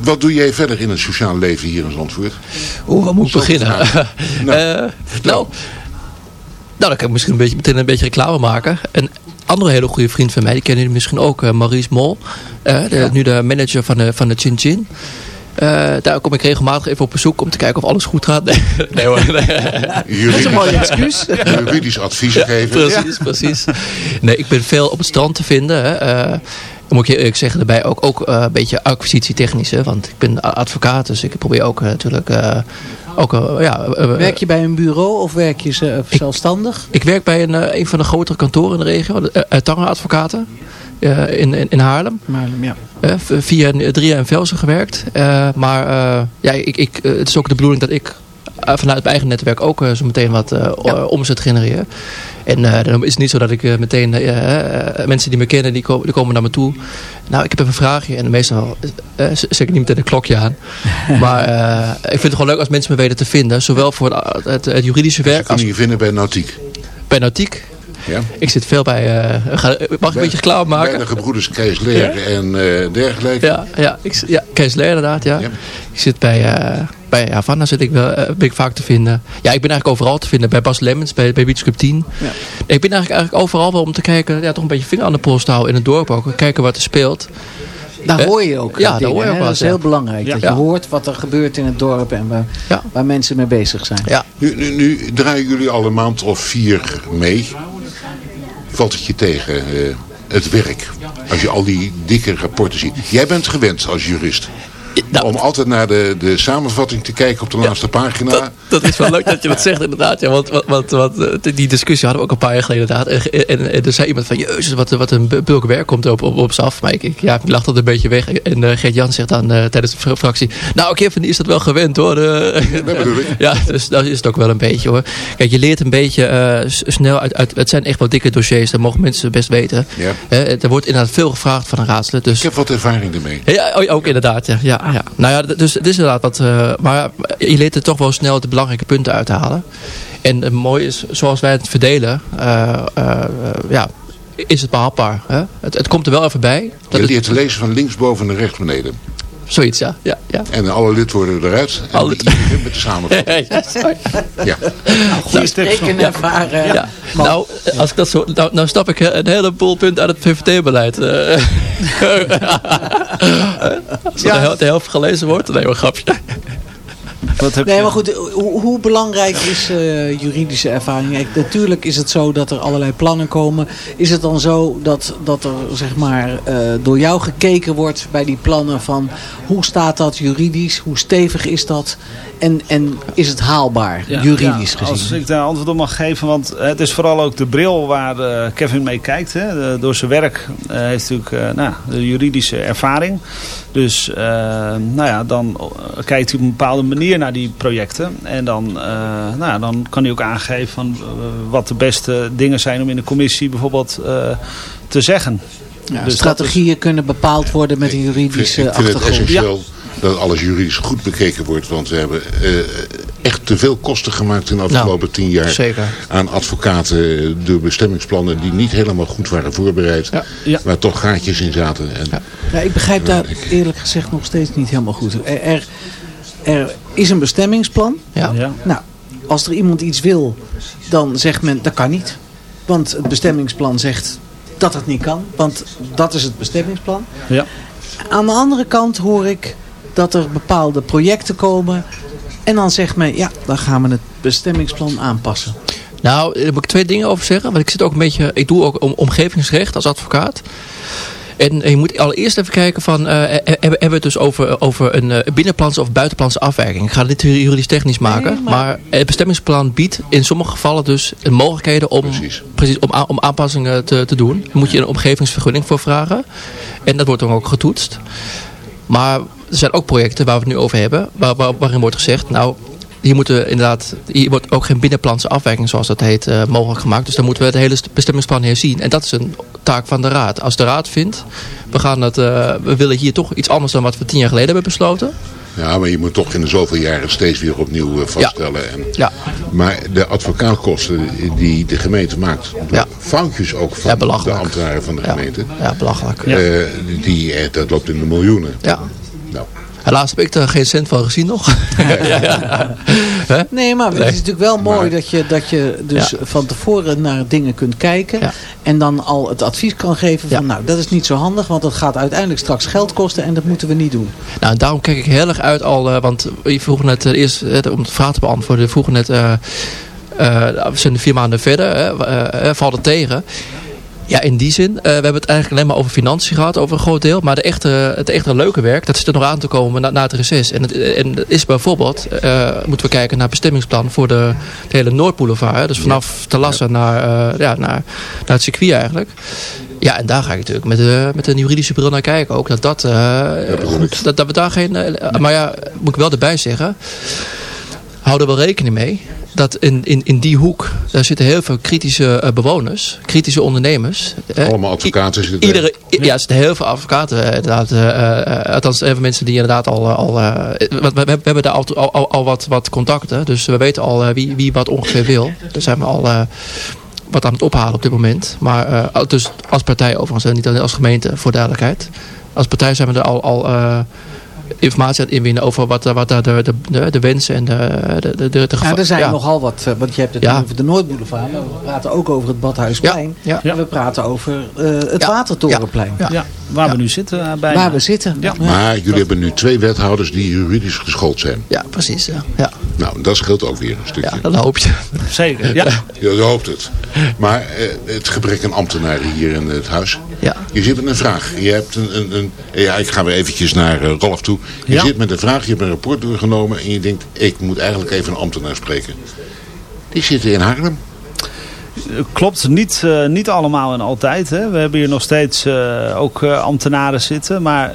wat doe jij verder in het sociale leven hier in Zandvoort? Oeh, waar moet ik beginnen? nou, nou, nou, dan kan ik misschien een beetje, meteen een beetje reclame maken. Een andere hele goede vriend van mij, die kennen jullie misschien ook, eh, Maurice Mol. Eh, de- Nu de manager van de, van de Chin Chin. Eh, daar kom ik regelmatig even op bezoek om te kijken of alles goed gaat. Nee, nee hoor. Nee. Juridisch, een mooi excuus. juridisch advies geven. Precies, precies. Nee, ik ben veel op het strand te vinden. Hè. Dan moet ik je eerlijk zeggen daarbij ook, ook eh, een beetje acquisitietechnisch. Hè, want ik ben advocaat, dus ik probeer ook eh, natuurlijk... eh, ook, ja, Werk je bij een bureau of werk je ze- zelfstandig? Ik werk bij een, een van de grotere kantoren in de regio, de uh, Tanger Advocaten. in, in, in Haarlem. Maar, ja. Via drie in Velsen gewerkt. Maar ja, ik, ik, het is ook de bedoeling dat ik vanuit mijn eigen netwerk ook eh, zo meteen wat eh, omzet genereer. En eh, dan is het niet zo dat ik eh, meteen eh, eh, mensen die me kennen, die, komen die komen naar me toe. Nou, ik heb even een vraagje. En meestal eh, zet ik niet meteen een klokje aan. maar eh, ik vind het gewoon leuk als mensen me weten te vinden. Zowel voor het, het, het juridische werk als kunnen je vinden bij Nautiek. bij Nautiek. Ja? Ik zit veel bij... eh, ga, mag ik een beetje Bij maken? de gebroeders Kees Leer en eh, dergelijke. Ja, ja, ik, ja Kees Leer inderdaad, ja. Ja. Ik zit bij, eh bij Havana zit ik wel, eh, ben ik vaak te vinden. Ja, ik ben eigenlijk overal te vinden. Bij Bas Lemmens, bij, bij Beach Club 10. Ja. Ik ben eigenlijk, eigenlijk overal wel om te kijken, ja, toch een beetje vinger aan de pols te houden in het dorp ook. Kijken wat er speelt. Daar Eh, hoor je ook ja, daar dingen, hoor je ook Dat is heel belangrijk. Ja. Dat je Ja. hoort wat er gebeurt in het dorp en waar, Ja. waar mensen mee bezig zijn. Ja. Nu, nu, nu draaien jullie al een maand of vier mee. Valt het je tegen, eh, het werk? Als je al die dikke rapporten ziet. Jij bent gewend als jurist. Nou, Om altijd naar de, de samenvatting te kijken op de laatste pagina. Dat, dat is wel leuk dat je dat zegt inderdaad. Ja, want, want, want, eh, die discussie hadden we ook een paar jaar geleden inderdaad. En, en, en er zei iemand van, jezus, wat, wat een bulk werk komt op, op, op ze af. Maar ik, ik, ja, ik lag dat een beetje weg. En eh Gert Jan zegt dan eh, tijdens de fr- fractie, nou Kevin is dat wel gewend hoor. Eh, Dat bedoel ik. ja, dus dat is het ook wel een beetje hoor. Kijk, je leert een beetje eh, snel uit, uit, het zijn echt wel dikke dossiers. Dat mogen mensen best weten. Ja. Eh, er wordt inderdaad veel gevraagd van een raadslid. Dus Ik heb wat ervaring ermee. ja, oh, ook inderdaad. Ja, ja, ja. Nou ja, dus het is inderdaad wat. eh, maar je leert er toch wel snel de belangrijke punten uit te halen. En het mooie is, zoals wij het verdelen, eh, eh, ja, is het behapbaar. Hè? Het, het komt er wel even bij. Dat Je leert te lezen van linksboven naar rechts beneden. Zoiets, ja. ja, ja. En alle lidwoorden eruit. En Alle- iedereen begint met de samenvatting. ja, sorry. Ja. Goede spreken ervaren. Ja. Nou, als ik dat zo, nou, nou snap ik een heleboel punten uit het VVD-beleid. eh. Als de helft gelezen wordt, nee, een grapje. Wat heb Nee, je- maar goed, hoe, hoe belangrijk is eh, juridische ervaring? Kijk, natuurlijk is het zo dat er allerlei plannen komen. Is het dan zo dat, dat er zeg maar, eh, door jou gekeken wordt bij die plannen van hoe staat dat juridisch? Hoe stevig is dat? En, en is het haalbaar, Ja, juridisch ja, gezien? Als ik daar antwoord op mag geven, want het is vooral ook de bril waar eh, Kevin mee kijkt. Hè. De- door zijn werk eh, heeft hij natuurlijk eh, nou, de juridische ervaring. Dus eh, nou ja, dan eh, kijkt hij op een bepaalde manier naar die projecten. En dan, eh, nou ja, dan kan hij ook aangeven van, eh, wat de beste dingen zijn om in de commissie bijvoorbeeld eh, te zeggen. Ja, dus strategieën kunnen bepaald worden met een Ik vind, juridische ik vind het achtergrond. essentieel dat alles juridisch goed bekeken wordt. Want we hebben eh, echt te veel kosten gemaakt in de afgelopen tien jaar. zeker. Aan advocaten, de bestemmingsplannen die niet helemaal goed waren voorbereid. Ja, ja. Waar toch gaatjes in zaten. En, Ja, ik begrijp daar eerlijk gezegd nog steeds niet helemaal goed. Er, er, er is een bestemmingsplan. Ja. Ja. Nou, als er iemand iets wil, dan zegt men dat kan niet. Want het bestemmingsplan zegt dat het niet kan. Want dat is het bestemmingsplan. Ja. Aan de andere kant hoor ik dat er bepaalde projecten komen. En dan zegt men, ja, dan gaan we het bestemmingsplan aanpassen. Nou, daar moet ik twee dingen over zeggen. Want ik zit ook een beetje, ik doe ook om, omgevingsrecht als advocaat. En je moet allereerst even kijken van, eh, he- hebben hebben we het dus over, over een eh, binnenplans of buitenplans afwijking. Ik ga dit juridisch technisch maken, maar... het bestemmingsplan biedt in sommige gevallen dus mogelijkheden om, precies. om, om aanpassingen te, te doen. Daar moet je een omgevingsvergunning voor vragen. En dat wordt dan ook getoetst. Maar er zijn ook projecten waar we het nu over hebben, waar, waar- waarin wordt gezegd, nou, hier moeten inderdaad, hier wordt ook geen binnenplanse afwijking, zoals dat heet, eh, mogelijk gemaakt. Dus dan moeten we het hele st- bestemmingsplan herzien. En dat is een taak van de raad. Als de raad vindt, we, gaan het, eh, we willen hier toch iets anders dan wat we tien jaar geleden hebben besloten. Ja, maar je moet toch in de zoveel jaren steeds weer opnieuw eh, vaststellen. En, Ja. Maar de advocaatkosten die de gemeente maakt, door foutjes ook van de ambtenaren van de gemeente. Ja, belachelijk. die, dat loopt in de miljoenen. Ja. Helaas heb ik er geen cent van gezien nog. Hè? Nee, maar het is natuurlijk wel mooi Maar- dat je, dat je dus Ja. van tevoren naar dingen kunt kijken. Ja. En dan al het advies kan geven van nou, dat is niet zo handig. Want dat gaat uiteindelijk straks geld kosten en dat moeten we niet doen. Nou, en daarom kijk ik heel erg uit al, eh, want je vroeg net eh, eerst, eh, om de vraag te beantwoorden, je vroeg net, eh, eh, we zijn vier maanden verder, hè, valt het tegen? Ja, in die zin, eh, we hebben het eigenlijk alleen maar over financiën gehad, over een groot deel. Maar de echte, het echte leuke werk, dat zit er nog aan te komen na, na het reces. En, het, en dat is bijvoorbeeld, eh, moeten we kijken naar het bestemmingsplan voor de, de hele Noordboulevard. hè. Dus vanaf Talassa naar, eh, ja, naar, naar het circuit eigenlijk. Ja, en daar ga ik natuurlijk met, de, met een juridische bril naar kijken ook. Dat, dat, goed, dat, dat we daar geen... maar ja, moet ik wel erbij zeggen. Hou er wel rekening mee. Dat in, in, in die hoek, daar zitten heel veel kritische eh, bewoners. Kritische ondernemers. Allemaal advocaten zitten Iedere, i- ja, er zitten heel veel advocaten. eh, Inderdaad, eh, althans, heel veel mensen die inderdaad al... al we, we, hebben daar al, al, al, wat, wat contacten. Dus we weten al wie, wie wat ongeveer wil. Daar zijn we al wat aan het ophalen op dit moment. Maar dus als partij overigens, en niet alleen als gemeente, voor duidelijkheid. Als partij zijn we er al... al informatie aan het inwinnen over wat, eh, wat daar de, de, de, de wensen en de, de, de, de, Ja, geva- er zijn ja. nogal wat, eh, want je hebt het Ja. over de Noordboulevard. Maar we praten ook over het Badhuisplein. Ja, ja. En we praten over eh, het Watertorenplein. Ja, waar we nu zitten uh, bij. Waar we zitten. Ja. Maar jullie hebben nu twee wethouders die juridisch geschoold zijn. Ja, precies. Ja. Ja. Nou, dat scheelt ook weer een stukje. Ja, dat hoop je. Zeker, ja. Ja, je hoopt het. Maar het gebrek aan ambtenaren hier in het huis. Ja. Je zit met een vraag. Je hebt een, een, een ja, ik ga weer eventjes naar eh, Rolf toe. Je Ja. zit met een vraag, je hebt een rapport doorgenomen en je denkt, ik moet eigenlijk even een ambtenaar spreken. Die zitten in Haarlem. Klopt, niet, eh, niet allemaal en altijd. Hè. We hebben hier nog steeds eh, ook eh, ambtenaren zitten. Maar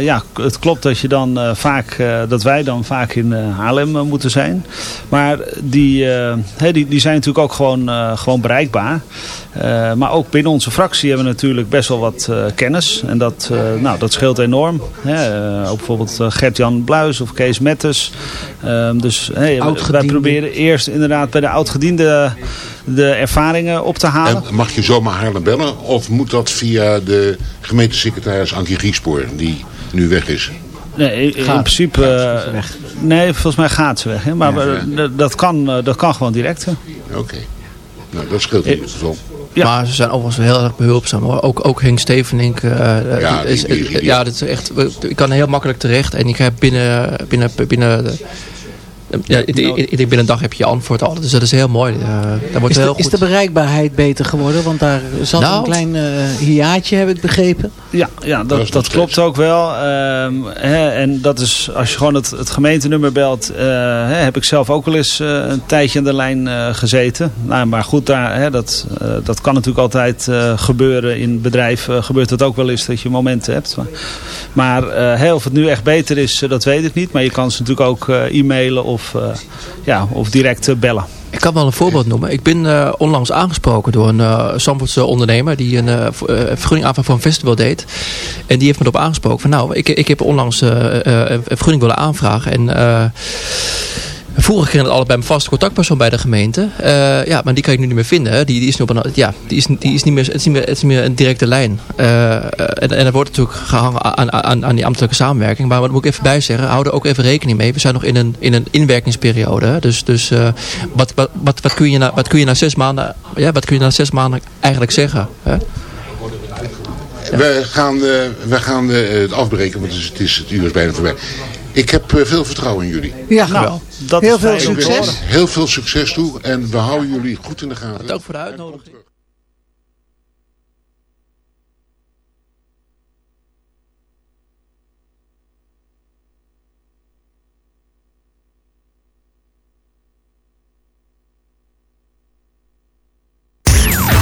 ja, het klopt dat, je dan, vaak, dat wij dan vaak in Haarlem moeten zijn. Maar die, die, die zijn natuurlijk ook gewoon, gewoon bereikbaar. Maar ook binnen onze fractie hebben we natuurlijk best wel wat kennis. En dat, nou, dat scheelt enorm. Hè. Ook bijvoorbeeld Gert-Jan Bluis of Kees Metters. Ehm, dus hey, wij proberen eerst inderdaad bij de oudgediende de ervaringen op te halen. En mag je zomaar Haarlem bellen? Of moet dat via de gemeentesecretaris Ankie Griespoor, die nu weg is? Nee, in, Gaat. principe... eh, nee, volgens mij gaat ze weg. Hè? Maar Ja, dat, kan, eh, dat kan gewoon direct. Oké. Nou, dat scheelt in ieder geval. Ja. Maar ze zijn overigens heel erg behulpzaam hoor. Ook, ook Henk Stevenink. eh, Ja, die- is, die- die- ja, dat is echt, ik kan heel makkelijk terecht. En ik heb binnen, binnen, binnen de, ja, ik, ik- binnen een dag heb je je antwoord al. Dus dat is heel mooi. eh dat wordt Is heel de, is goed. de bereikbaarheid beter geworden? Want daar zat Nou. een klein eh hiaatje, heb ik begrepen. Ja, ja dat, Dat dat, is klopt ook wel. Ehm, hè, en dat is, als je gewoon het, het gemeentenummer belt, eh, hè, heb ik zelf ook wel eens eh, een tijdje aan de lijn eh, gezeten. Nou, maar goed, daar, hè, dat, eh, dat kan natuurlijk altijd eh, gebeuren. In bedrijven gebeurt het ook wel eens dat je momenten hebt. Maar, eh, of het nu echt beter is, dat weet ik niet. Maar je kan ze natuurlijk ook eh, e-mailen of, eh, ja, of direct eh, bellen. Ik kan wel een voorbeeld noemen. Ik ben eh, onlangs aangesproken door een uh, ondernemer die een vergunning aanvraag voor een festival deed. En die heeft me erop aangesproken van nou, ik, ik heb onlangs een vergunning willen aanvragen. En Vroeger ging het altijd bij mijn vaste contactpersoon bij de gemeente. Uh, ja, maar die kan ik nu niet meer vinden. Hè. Die, die is nu op een, ja, die is, die is niet meer, het, is niet meer, het is niet meer een directe lijn. Uh, en, en er wordt natuurlijk gehangen aan, aan, aan die ambtelijke samenwerking. Maar wat moet ik even bij zeggen, hou er ook even rekening mee. We zijn nog in een, in een inwerkingsperiode. Hè. Dus, dus uh, wat, wat, wat, wat, kun je na, wat kun je na zes maanden, ja, wat kun je na zes maanden eigenlijk zeggen? Hè? We gaan, uh, we gaan uh, het afbreken, want het is, het uur is bijna voorbij. Ik heb uh, veel vertrouwen in jullie. Ja, nou, dat Heel veel succes. Heel veel succes toe en we houden jullie goed in de gaten. Dank voor de uitnodiging.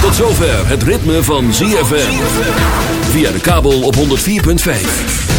Tot zover het ritme van ZFM. Via de kabel op 104.5.